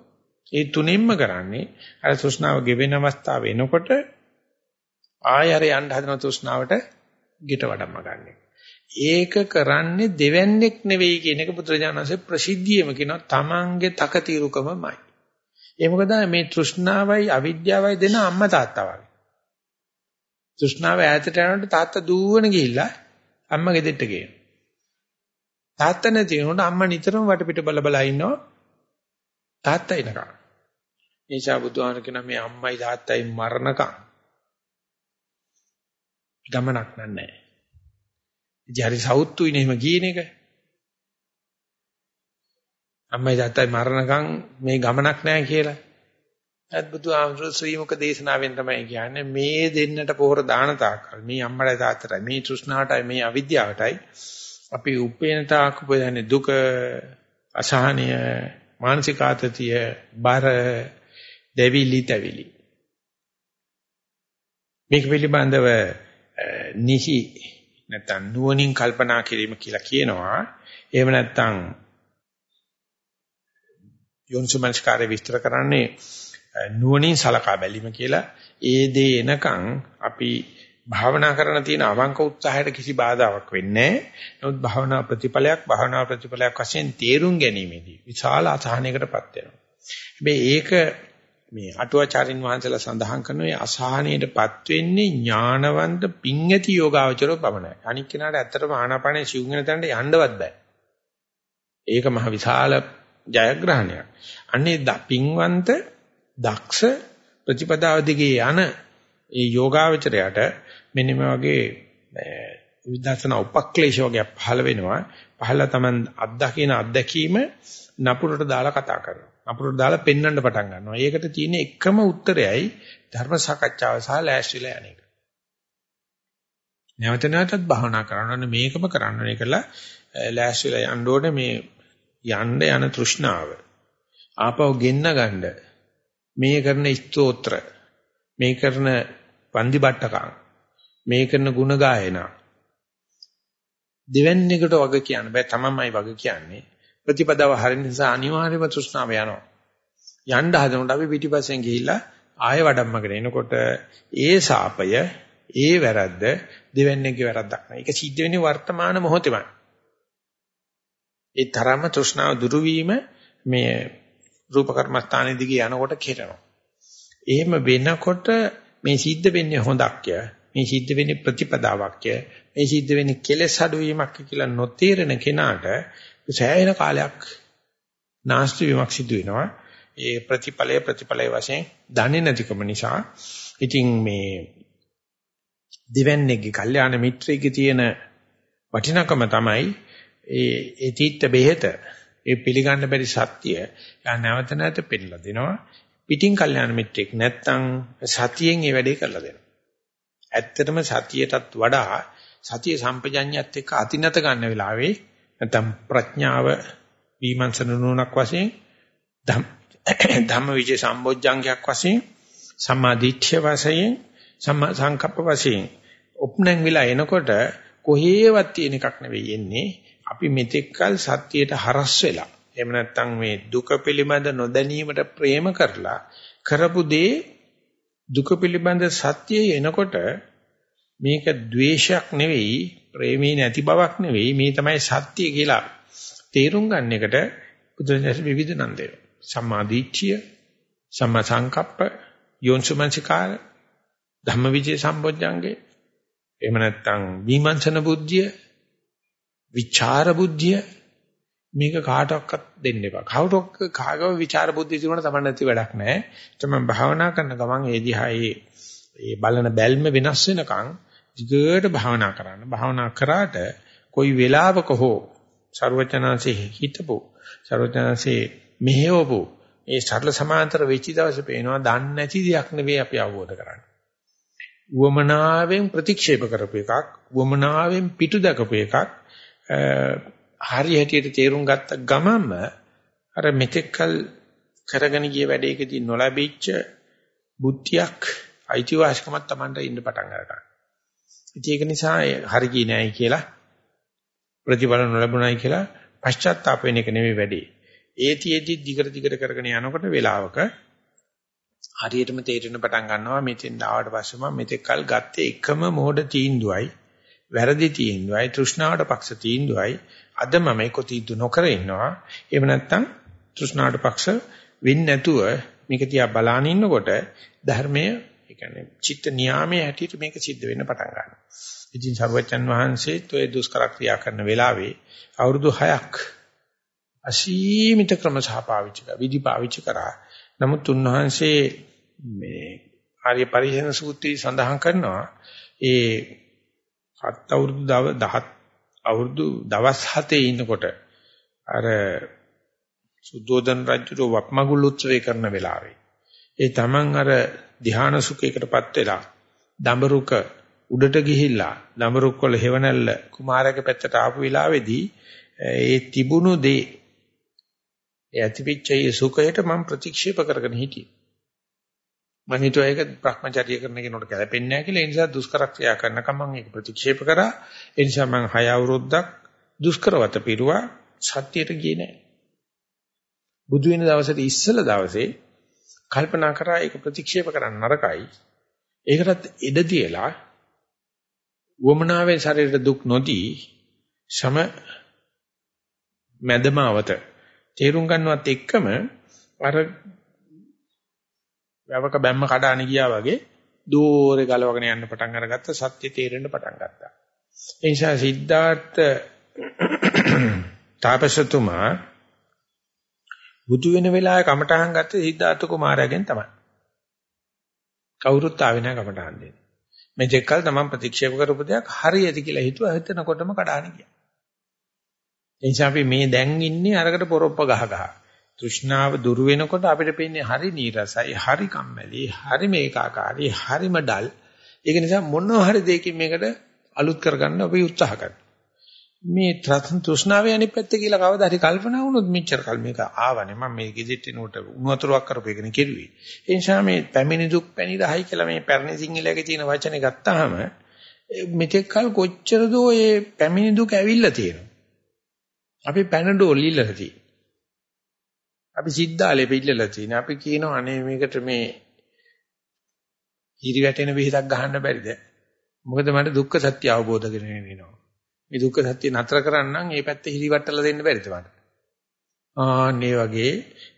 ඒ තුනින්ම කරන්නේ අර තෘෂ්ණාව ගෙවෙන අවස්ථාව එනකොට ආය අර යන්න හදන තෘෂ්ණාවට ගිට වඩම්ම ගන්න. ඒක කරන්නේ දෙවන්නේක් නෙවෙයි කියන එක පුත්‍රජානන්සේ ප්‍රසිද්ධියම කියනවා තමන්ගේ තකතිරුකමමයි. ඒ මොකද මේ තෘෂ්ණාවයි අවිද්‍යාවයි දෙන අම්මා තාත්තා වගේ. තෘෂ්ණාව ඈතට යනකොට තාත්තා දූවන ගිහිල්ලා අම්මා ගෙදෙට්ට ගේනවා. තාත්තා නැති වෙනකොට අම්මා නිතරම වටපිට බල බල ඉන්නවා. තාත්තා එනකම්. නිසා බුදුහාම කියන මේ අම්මයි තාත්තයි මරණකම් ගමනක් නැහැ. ඉතින් හරි සවුත්තුයිනේ එහෙම කියන එක. අම්මයි තාත්තයි මරණකම් මේ ගමනක් නැහැ කියලා. ඒත් බුදුහාමුදුරු ශ්‍රීමුක දේශනාවෙන් තමයි කියන්නේ මේ දෙන්නට පොහොර දාන තාක්කල් මේ අම්මලයි තාත්තටයි මේ තෘෂ්ණාවටයි මේ අවිද්‍යාවටයි අපි උපේන තාක් උපයන්නේ දුක අසහනය මානසික ආතතිය බර දෙවිලි තැවිලි මේක පිළිබඳව නිහි නැත්නම් නුවණින් කල්පනා කිරීම කියලා කියනවා එහෙම නැත්නම් යොන්සුමංස්කාරය විස්තර කරන්නේ නුවණින් සලකා බැලීම කියලා ඒ දේ එනකන් අපි භාවනා කරන තියෙන අවංක උත්සාහයට කිසි බාධාවක් වෙන්නේ නැහැ. නමුත් භාවනා ප්‍රතිඵලයක් භාවනා ප්‍රතිඵලයක් වශයෙන් තේරුම් ගැනීමේදී විශාල අසහනයකටපත් වෙනවා. හැබැයි ඒක මේ අටුවාචාරින් වහන්සේලා සඳහන් කරන මේ අසහනයටපත් වෙන්නේ ඥානවන්ත පිං ඇති යෝගාවචරෝ පමණයි. අනික් කෙනාට ඇත්තටම ආනාපානේ සිවුම් වෙන තැනට යන්නවත් බෑ. ඒක මහ විශාල ජයග්‍රහණයක්. අන්නේ පිංවන්ත දක්ෂ ප්‍රතිපදාව දිගේ යන ඒ යෝගාවචරයට මෙන්න මේ වගේ විදර්ශනා උපක්ලේශ වගේ පහළ වෙනවා. පහළලා Taman අත්දකින අත්දැකීම නපුරට දාලා කතා කරනවා. නපුරට දාලා පෙන්වන්න පටන් ගන්නවා. ඒකට තියෙන එකම උත්තරයයි ධර්ම සාකච්ඡාව සහ ලෑස්තිලා යන එක. නැවත නැවතත් භාවනා කරනවා මේකම කරන්න ඕනේ කියලා ලෑස්තිලා යන්න ඕනේ මේ යන්න යන තෘෂ්ණාව. ආපහු ගෙන්න ගන්න මේ කරන ස්තෝත්‍ර මේ කරන වන්දි බට්ටකම් මේ කරන ಗುಣ ගායනා දෙවන්නේකට වග කියන්න බෑ තමන්මයි වග කියන්නේ ප්‍රතිපදාව හරින නිසා අනිවාර්යයෙන්ම තෘෂ්ණාව යනවා යන්න හදනකොට අපි පිටිපස්සෙන් ගිහිල්ලා ආයෙ වඩම්මගෙන එනකොට ඒ සාපය ඒ වැරද්ද දෙවන්නේගේ වැරද්දක් නෑ ඒක සිද්ධ වෙන්නේ වර්තමාන මොහොතේමයි ඒ තරම තෘෂ්ණාව දුරු වීම මේ රූප කර්මස්ථානයේ දිගේ යනකොට කෙරෙනවා. එහෙම වෙනකොට මේ සිද්ධ වෙන්නේ හොඳක්ය. මේ සිද්ධ වෙන්නේ ප්‍රතිපදාවක්ය. මේ සිද්ධ වෙන්නේ කෙලෙස් අඩුවීමක් කියලා නොතේරෙන කෙනාට සෑහෙන කාලයක් නාස්ති වීමක් සිදු වෙනවා. ඒ ප්‍රතිඵලයේ ප්‍රතිඵලයේ වශයෙන් දන්නේ නැතිකම නිසා ඉතින් මේ දිවන්නේගේ කල්යාණ මිත්‍රයෙක්ගේ තියෙන වටිනකම තමයි ඒ ඒතිත්ත බෙහෙත ඒ පිළිගන්න බැරි සත්‍ය යා නැවත නැවත පෙන්නලා දෙනවා. පිටින් කල්යාණ මිත්‍රෙක් නැත්තම් සතියෙන් මේ වැඩේ කරලා දෙනවා. ඇත්තටම සතියටත් වඩා සතිය සම්පජඤ්ඤයත් එක්ක අතිනත ගන්න වෙලාවේ නැත්තම් ප්‍රඥාව විමර්ශන නුනක් වශයෙන් ධම්ම විජේ සම්බොජ්ජංගයක් වශයෙන් සම්මාදිට්ඨ්‍ය වශයෙන් සම්මා සංකප්ප වශයෙන් උපනං විලා එනකොට කොහේවත් තියෙන එකක් නෙවෙයි එන්නේ. අපි මෙතෙක්කල් සත්‍යයට හරස් වෙලා එහෙම නැත්නම් මේ දුක පිළිබඳ නොදැනීමට ප්‍රේම කරලා කරපු දේ දුක පිළිබඳ සත්‍යය එනකොට මේක द्वේෂයක් නෙවෙයි ප්‍රේමී නැති බවක් නෙවෙයි මේ තමයි සත්‍ය කියලා තේරුම් ගන්න එකට බුදුරජාණන් විවිධ නම් දෙනවා සම්මා දිට්ඨිය සම්මා සංකප්ප යෝන්සුමංසිකාර ධම්මවිජේ සම්බොජ්ජංගේ එහෙම නැත්නම් විමර්ශන බුද්ධිය විචාර බුද්ධිය මේක කාටවත් දෙන්න එපා. කවුරක් කාගව විචාර බුද්ධිය තිබුණා තමයි නැති වැඩක් නැහැ. තමයි භාවනා කරන ගමන් ඒ දිහා ඒ බලන බැල්ම වෙනස් වෙනකන් දිගට භාවනා කරන්න. භාවනා කරාට કોઈ වෙලාවක හෝ ਸਰවචනාසේ හිතපො ਸਰවචනාසේ මෙහෙවපො ඒ සරල සමාන්තර වෙච්ච දවසේ පේනවා දන්නේ නැති දෙයක් නෙවෙයි අපි අවබෝධ කරන්නේ. වමනාවෙන් ප්‍රතික්ෂේප කරපු එකක්, වමනාවෙන් පිටු දකපු එකක් හරි හැටියට තේරුම් ගත්ත ගමන්ම අර මෙතෙක්කල් කරගෙන ගිය වැඩේකදී නොලැබිච්ච බුද්ධියක් අයිතිවාසිකමක් Tamanට ඉන්න පටන් ගන්නවා. ඉතින් ඒක නිසා හරි ගියේ නෑයි කියලා ප්‍රතිඵල නොලැබුණයි කියලා පශ්චාත්තාප වෙන එක නෙමෙයි වැඩේ. ඒතියෙදි දිගට දිගට කරගෙන යනකොට වෙලාවක හරියටම තේරෙන පටන් ගන්නවා මෙතෙන් ආවට පස්සේ මම මෙතෙක් කල් ගත්තේ එකම මොහොත තීන්දුවයි. වැරදි තීන්දුවයි. තෘෂ්ණාවට පක්ෂ තීන්දුවයි. අද මම ඒක තීන්දුව නොකර ඉන්නවා. එහෙම නැත්නම් තෘෂ්ණාවට පක්ෂ වෙන්නේ නැතුව මේක තියා බලාන ඉන්නකොට ධර්මයේ ඒ කියන්නේ චිත්ත නියාමයේ හැටියට මේක සිද්ධ වෙන්න පටන් ගන්නවා. ඉතින් සර්වචන් වහන්සේත් ඔය දුෂ්කර ක්‍රියා කරන වෙලාවේ අවුරුදු 6ක් අසීමිත ක්‍රම සහ පාවිච්චි කරා විදි පාවිච්චි කරා. නමුත් උන්වහන්සේ මේ ආර්ය පරිශන සූත්‍රයේ සඳහන් කරනවා ඒ හත් අවුරුදු 10 අවුරුදු දවස් 7 ඉන්නකොට අර සුද්ධෝදන රජුට වප්මගුල් උත්සවය කරන වෙලාවේ ඒ තමන් අර ධ්‍යාන සුඛයකටපත් වෙලා දඹරුක උඩට ගිහිල්ලා දඹරුක් වල හේවණල්ල කුමාරයාගේ පැත්තට ආපු වෙලාවේදී ඒ තිබුණු දේ ඒ ඇතිවිච්ච ඒ සුඛයට මම ප්‍රතික්ෂේප කරගෙන හිටියේ. මම හිතුවා ඒක භ්‍රමචර්ය කරන කෙනෙකුට ගැලපෙන්නේ නැහැ කියලා. ඒ නිසා දුෂ්කර ක්‍රියා කරනකම් මම ඒක ප්‍රතික්ෂේප කරා. ඒ නිසා මම හය අවුරුද්දක් දුෂ්කරවත පිරුවා සත්‍යයට ගියේ නැහැ. බුදු වෙන දවසට ඉස්සල දවසේ කල්පනා කරා ඒක ප්‍රතික්ෂේප කරන්න නරකයි. ඒකටත් ඉඩ තියලා වමනාවෙන් ශරීරයට දුක් නොදී සම මැදමාවත තේරුම් ගන්නවත් එක්කම අර වැවක බැම්ම කඩාන ගියා වගේ දෝරේ ගලවගෙන යන්න පටන් අරගත්ත සත්‍ය තේරෙන්න පටන් ගත්තා. ඒ නිසා සිද්ධාර්ථ තාපසතුමා බුදු වෙන වෙලාවේ කමටහන් ගත්තේ සිද්ධාර්ථ කුමාරයාගෙන් තමයි. කවුරුත් ආවේ නැහැ කමටහන් දෙන්න. මේ දෙකල් තමන් ප්‍රතික්ෂේප කරපු දෙයක් හරියද කියලා හිතුවා හිතනකොටම කඩාන ගියා. ඒ නිසා අපි මේ දැන් ඉන්නේ අරකට පොරොප්ප ගහ ගහ. තෘෂ්ණාව දුරු වෙනකොට අපිට පේන්නේ හරි නීරසයි, හරි කම්මැලි, හරි මේකාකාරී, හරිම ඩල්. ඒක නිසා මොනවා හරි දෙයකින් මේකට අලුත් කරගන්න අපි උත්සාහ කරනවා. මේ තෘෂ්ණාවේ අනිත් පැත්ත කියලා කවදා හරි කල්පනා වුණොත් මෙච්චර කල් මේක ආවනේ මම මේ ගෙදෙට්ටිනුට උණු වතුරක් කරපු එකනේ කෙරුවේ. ඒ නිසා මේ පැමිණි දුක් පැණි රහයි කියලා මේ පැරණි සිංහලයේ තියෙන වචනේ ගත්තාම මෙතෙක් කල් කොච්චර දෝ මේ පැමිණි දුක් ඇවිල්ලා තියෙනවා. අපි පැනඩෝල් ඉල්ලලා තියෙනවා. අපි සිද්ධාලේ පිළිල්ලලා තියෙනවා. අපි කියනවා අනේ මේකට මේ හිරි වැටෙන විහිදක් ගහන්න බැරිද? මොකද මට දුක්ඛ සත්‍ය අවබෝධ කරගෙන ඉනවා. මේ දුක්ඛ සත්‍ය නතර කරන්නම් මේ පැත්තේ හිරිවට්ටලා දෙන්න බැරිද මට? ආන්නේ වගේ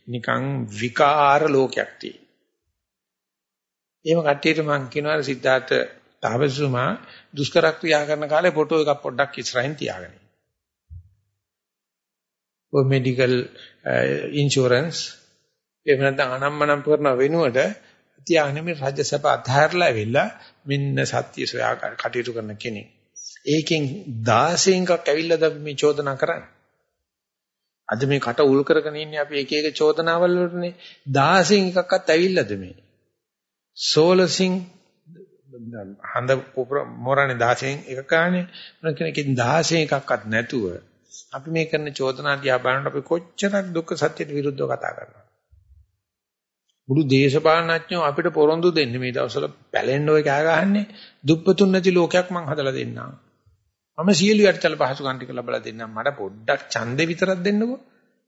නිකන් විකාර ලෝකයක් තියෙනවා. එහෙම කට්ටියට මම කියනවා සිද්ධාර්ථ තාපසුමා දුෂ්කර ක්‍රියා කරන කාලේ ෆොටෝ එකක් පොඩ්ඩක් ඉස්සරහින් තියාගන්න. ඔය මෙඩිකල් ඉන්ෂුරන්ස් එහෙම නැත්නම් අනම්මනම් කරන වෙනුවට තියාගෙන මේ රජසභ අධාරලා ඇවිල්ලා මෙන්න සත්‍ය සොයා කටයුතු කරන කෙනෙක්. ඒකෙන් 16 එකක් ඇවිල්ලාද මේ චෝදනා කරන්නේ. අද මේ කට උල් කරගෙන ඉන්නේ අපි එක එක චෝදනාවල් වලටනේ 16 එකක්වත් ඇවිල්ලාද මේ. සෝලසින් හඳ මොරණේ 16 එකක් ගානේ මොන කෙනකින් 16 එකක්වත් නැතුව අපි මේ කරන චෝදනා දිහා බලනකොට අපි කොච්චරක් දුක්ඛ සත්‍යයට විරුද්ධව කතා කරනවා. මුළු දේශපාලනඥයෝ අපිට පොරොන්දු දෙන්නේ මේ දවස්වල පැලෙන්න ඔය කෑ ගහන්නේ දුප්පතුන් නැති ලෝකයක් මං හදලා දෙන්නම්. මම සියලු යටිතල පහසුකම් ටික ලබලා දෙන්නම්. මට පොඩ්ඩක් ඡන්දේ විතරක් දෙන්නකෝ.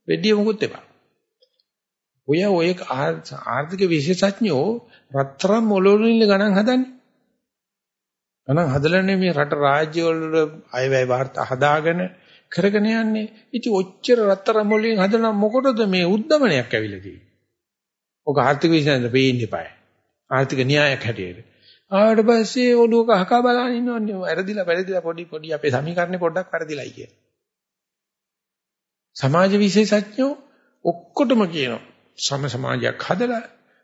වෙඩිය මොකුත් එපා. ඔය ඔය ආර්ථික විශේෂඥයෝ රත්තරන් මොළොලින් ගණන් හදන්නේ. ගණන් හදලානේ මේ රට රාජ්‍ය වල අයවැය වාර්තා හදාගෙන කරගෙන යන්නේ. ඉතින් ඔච්චර රත්තරන් මොළෙන් හදන මොකටද මේ උද්දමනයක් ඇවිල්ලා තියෙන්නේ? ඔක ආර්ථික විශ්ලේෂණය දෙන්න එපායි. ආර්ථික න්‍යායක් හැටියට. ආවට පස්සේ ඔළුව කහකා බලන ඉන්නවන්නේ. වැරදිලා වැරදිලා පොඩි පොඩි අපේ සමීකරණේ පොඩ්ඩක් වැරදිලායි කියන. සමාජ විශේෂඥයෝ ඔක්කොටම කියනවා. සම සමාජයක් හදලා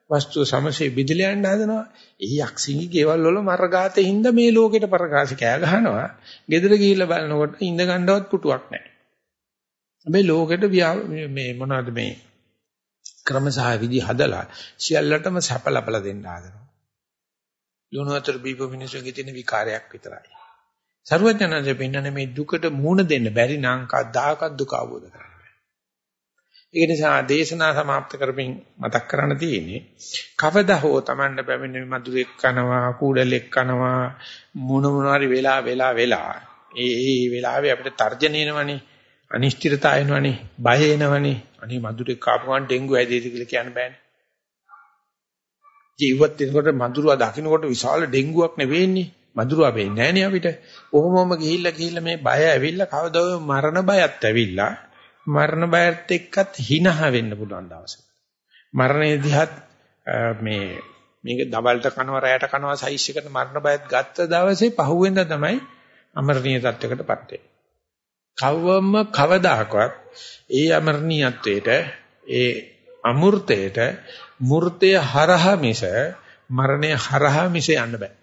වස්තු සමසේ බෙදලා යන්න හදනවා. ඒ යක්ෂිණී ගෙවල් වල මර්ගාතේ හින්දා මේ ලෝකෙට ප්‍රකාශ කෑ ගහනවා. ගෙදර ගිහිල්ලා බලනකොට ඉඳ ගන්නවත් පුටුවක් නැහැ. මේ ලෝකෙට මේ මොනවද මේ ක්‍රම සහ විදි හදලා සියල්ලටම සැප ලබලා දෙන්න හදනවා. ලුණු වතුර බීපු මිනිසුන්ගේ තියෙන විකාරයක් විතරයි. සර්වඥාන්සේ පෙන්වන්නේ මේ දුකට මුහුණ දෙන්න බැරි නම් කවදාකවත් දුක අවබෝධ කරගන්න බෑ. ඒ නිසා දේශනා સમાપ્ત කරමින් මතක් කරන්න තියෙන්නේ කවදා හෝ Tamanne පැමිණෙන මధుරෙක් කනවා, කූඩලෙක් කනවා මොන මොනවාරි වෙලා වෙලා වෙලා ඒ ඒ වෙලාවේ අපිට තර්ජන එනවනේ අනිශ්චිතතාව එනවනේ බය එනවනේ අනේ මధుරෙක් කාපුවාන් ඩෙන්ගු ඇදෙයිද කියලා කියන්න බෑනේ ජීවත් වෙනකොට මధుරවා දකින්නකොට විශාල ඩෙන්ගුවක් නෙවෙන්නේ මధుරවා වෙන්නේ නැහනේ අපිට. කොහොමම ගිහිල්ලා ගිහිල්ලා මේ බය ඇවිල්ලා කවදා මරණ බයත් ඇවිල්ලා මරණ බයත් එක්කත් හිනහ වෙන්න පුළුවන් දවසක. මරණය දිහත් මේ මේක දවල්ට කනවා රැයට කනවා සයිස් එකට මරණ බයත් ගත්ත දවසේ පහුවෙන්ද තමයි අමරණීය තත්වයකටපත් වෙන්නේ. කවවම කවදාකවත් ඒ අමරණීයත්වයට ඒ අමූර්තයට මූර්තය හරහා මිස මරණය හරහා මිස යන්න බෑ.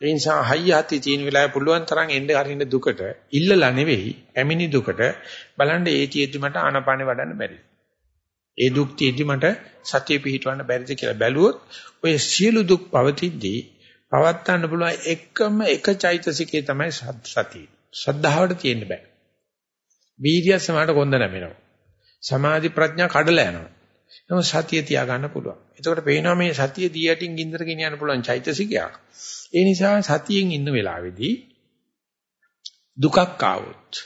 ඒ නිසා හයිය හති තියෙන වෙලාවේ පුළුවන් තරම් එන්න හරින්න දුකට ඉල්ලලා නෙවෙයි ඇමිනි දුකට බලන්න ඒ තියෙද්දි මට ආනපානෙ වඩන්න බැරි. ඒ දුක් තියෙද්දි මට සතිය පිහිටවන්න බැරිද කියලා බැලුවොත් ඔය සියලු දුක් පවතිද්දී පවත්තන්න පුළුවන් එකම එක චෛතසිකේ තමයි සතිය. ශ්‍රද්ධාවට තියෙන්න බෑ. වීර්යය සමාඩ කොන්ද නැමෙනවා. සමාධි ප්‍රඥා කඩලා යනවා. නමුත් සතිය තියාගන්න පුළුවන්. එතකොට පේනවා මේ සතිය දී යටින් ගින්දර ගෙනියන්න පුළුවන් චෛතසිකයක්. ඒ නිසා සතියෙන් ඉන්න වෙලාවේදී දුකක් ආවොත්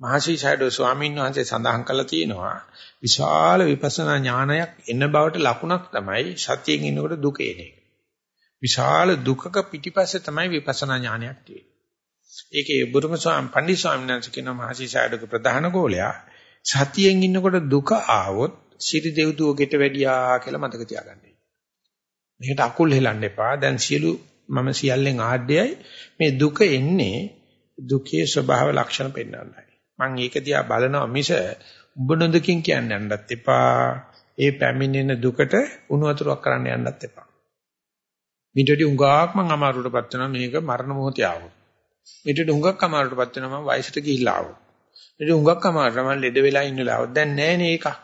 මහසී සයිඩෝ ස්වාමීන් වහන්සේ සඳහන් කළා තියෙනවා විශාල විපස්සනා ඥානයක් එන බවට ලකුණක් තමයි සතියෙන් ඉන්නකොට දුක එන එක. විශාල දුකක පිටිපස්සේ තමයි විපස්සනා ඥානයක් තියෙන්නේ. ඒකේ බුදුම ස්වාමීන් පණ්ඩිත ස්වාමීන් වහන්සේ කියන මහසී සයිඩෝගේ ප්‍රධාන ගෝලයා සතියෙන් ඉන්නකොට දුක ආවොත් සිරි දෙව්දුව ගෙට වැඩියා කියලා මතක තියාගන්න. මේකට අකුල් හෙලන්න එපා. දැන් සියලු මම සියල්ලෙන් ආඩ්‍යයි මේ දුක එන්නේ දුකේ ස්වභාව ලක්ෂණ පෙන්වන්නයි. මම ඒක දිහා බලනවා මිස උඹ නොදකින් කියන්න යන්නත් එපා. ඒ පැමිණෙන දුකට උණු වතුරක් කරන්න යන්නත් එපා. මිටටි උඟාක් මං අමාරුවටපත් වෙනවා මේක මරණ මොහොතේ ආවොත්. මිටටි උඟක් අමාරුවටපත් වෙනවා මම වයසට ගිහිල්ලා ආවොත්. මිටටි උඟක් අමාරුව මම ලෙඩ වෙලා ඉන්න වෙලාව. දැන් නැහැ නේ එකක්.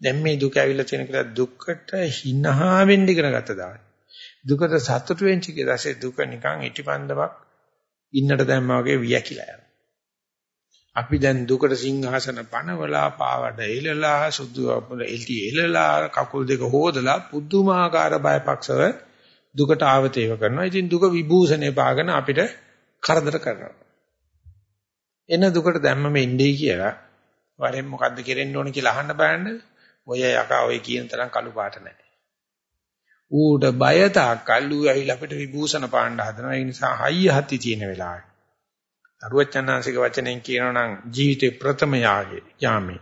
දැන් මේ දුක ඇවිල්ලා තියෙන කියලා දුකට හිනහා වෙන්න ඉගෙන ගත්ත දායි. දුකට සතුටු වෙච්ච කෙසේ දුක නිකන් ඉටිපන්දමක් ඉන්නට දැම්මා වගේ වියකිලා යනවා. අපි දැන් දුකට සිංහාසන පනවලා පාවඩ එලලා සුදු එල්ටි එලලා කකුල් දෙක හොදලා පුදුමාකාර බයපක්ෂව දුකට ආවතේව කරනවා. ඉතින් දුක විභූෂණේ පාගෙන අපිට කරදර කරනවා. එන දුකට දැම්මම ඉන්නේ කියලා වරෙන් මොකද්ද කෙරෙන්න ඕන කියලා අහන්න බලන්න ඔය යකා ඔය කියන තරම් කළු පාට නැහැ. ඌට බය තාකල්ලු ඇවිල්ලා අපිට විභූෂණ පාණ්ඩ හදනවා. ඒ නිසා හයිය හති තියෙන වෙලාවේ. අරුවචනාංශික වචනෙන් කියනවා නම් ජීවිතේ ප්‍රථම යාගේ යාමේ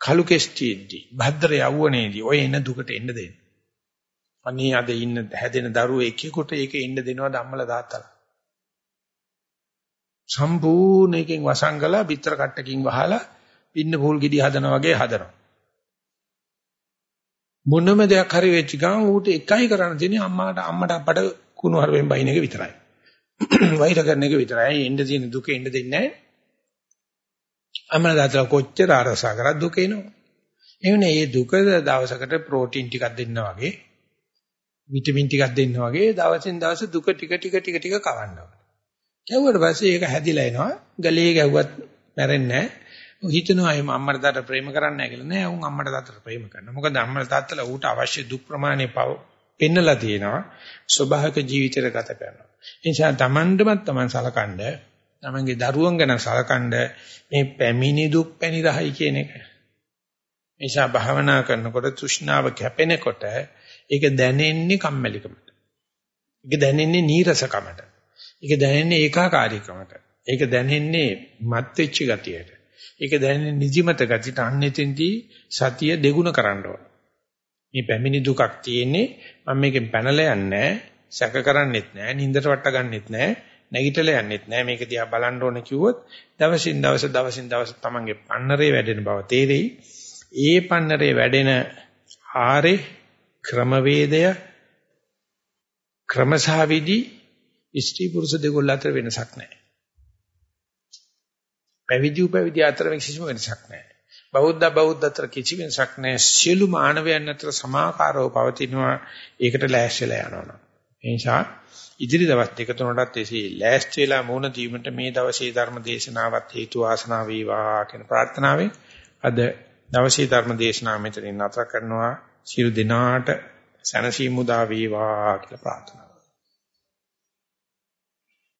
කලු කෙස්ටිෙද්දී භද්‍ර යවුවනේදී ඔය එන දුකට එන්න දෙන්න. අනේ අද ඉන්න හැදෙන දරුවෝ එකෙකුට ඒක එන්න දෙනවද අම්මලා තාත්තලා? සම්පූර්ණයෙන් වසංගලා පිටර කට්ටකින් වහලා පින්න පූල් ගෙඩි හදනා වගේ හදනවා. මොනම දෙයක් හරි වෙච්ච ගමන් ඌට එකයි කරන්න තියෙන්නේ අම්මාට අම්මට අපට කුණු හරවෙන් බයින් එක විතරයි. වෛර කරන එක විතරයි. එන්න තියෙන දුක එන්න දෙන්නේ නැහැ. අම්මලා දාතලා කොච්චර අරසා කරත් දුක එනවා. එවනේ මේ දුක දවසකට ප්‍රෝටීන් ටිකක් දෙන්න වගේ විටමින් ටිකක් දෙන්න වගේ දවසින් දවස දුක ටික ටික ටික ටික කවන්නවා. කැවුවට පස්සේ ඒක හැදිලා එනවා. ගලේ ගැව්වත් මැරෙන්නේ නැහැ. හිතනවා එහෙම අම්මට තාත්තට ප්‍රේම කරන්නේ නැහැ කියලා නෑ. උන් අම්මට තාත්තට ප්‍රේම කරනවා. මොකද අම්මලා තාත්තලා ඌට අවශ්‍ය දුක් ප්‍රමාණය පෙන්නලා තියෙනවා. ස්වභාවික ජීවිතයක ගත කරනවා. ඒ නිසා Tamandමත් Taman සලකනද තමන්ගේ දරුවන් ගැන සලකනද මේ පැමිණි දුක් පැණි රහයි කියන එක. නිසා භාවනා කරනකොට තෘෂ්ණාව කැපෙනකොට ඒක දැනෙන්නේ කම්මැලිකමට. ඒක දැනෙන්නේ නීරසකමට. ඒක දැනෙන්නේ ඒකාකාරීකමට. ඒක දැනෙන්නේ මත් වෙච්ච ගතියට. ඒක දැනෙන නිදිමත ගතියට අන්නෙතෙන්දී සතිය දෙගුණ කරන්න ඕන. මේ පැමිණි දුකක් තියෙන්නේ මම මේකෙන් පැනලා යන්නේ සැක කරන්නෙත් නැහැ, නින්දට වට ගන්නෙත් නැහැ, නැගිටලා යන්නෙත් නැහැ. මේක දිහා බලන්න ඕන කිව්වොත් දවසින් දවස දවසින් දවස තමන්ගේ පන්නරේ වැඩෙන බව තේරෙයි. ඒ පන්නරේ වැඩෙන ආරේ ක්‍රමවේදය ක්‍රමසහවිදි ස්ත්‍රී පුරුෂ දෙකොල්ල අතර වෙනසක් නැහැ. පැවිදි උපැවිදි අතර කිසිම වෙනසක් නැහැ. බෞද්ධ බෞද්ධ අතර කිසි වෙනසක් නැහැ. සියලු මානවයන් අතර සමාකාරව පවතිනවා. ඒකට ලෑස්තිලා යනවා. ඒ නිසා ඉදිරි දවස් දෙක තුනටත් එසේ ලෑස්ති වෙලා මුණ දීමට මේ දවසේ ධර්ම දේශනාවත් හේතු වාසනා වේවා කියන ප්‍රාර්ථනාවෙන් අද දවසේ ධර්ම දේශනාව මෙතනින් නතර කරනවා. සියලු දිනාට සැනසීම උදා වේවා කියලා ප්‍රාර්ථනා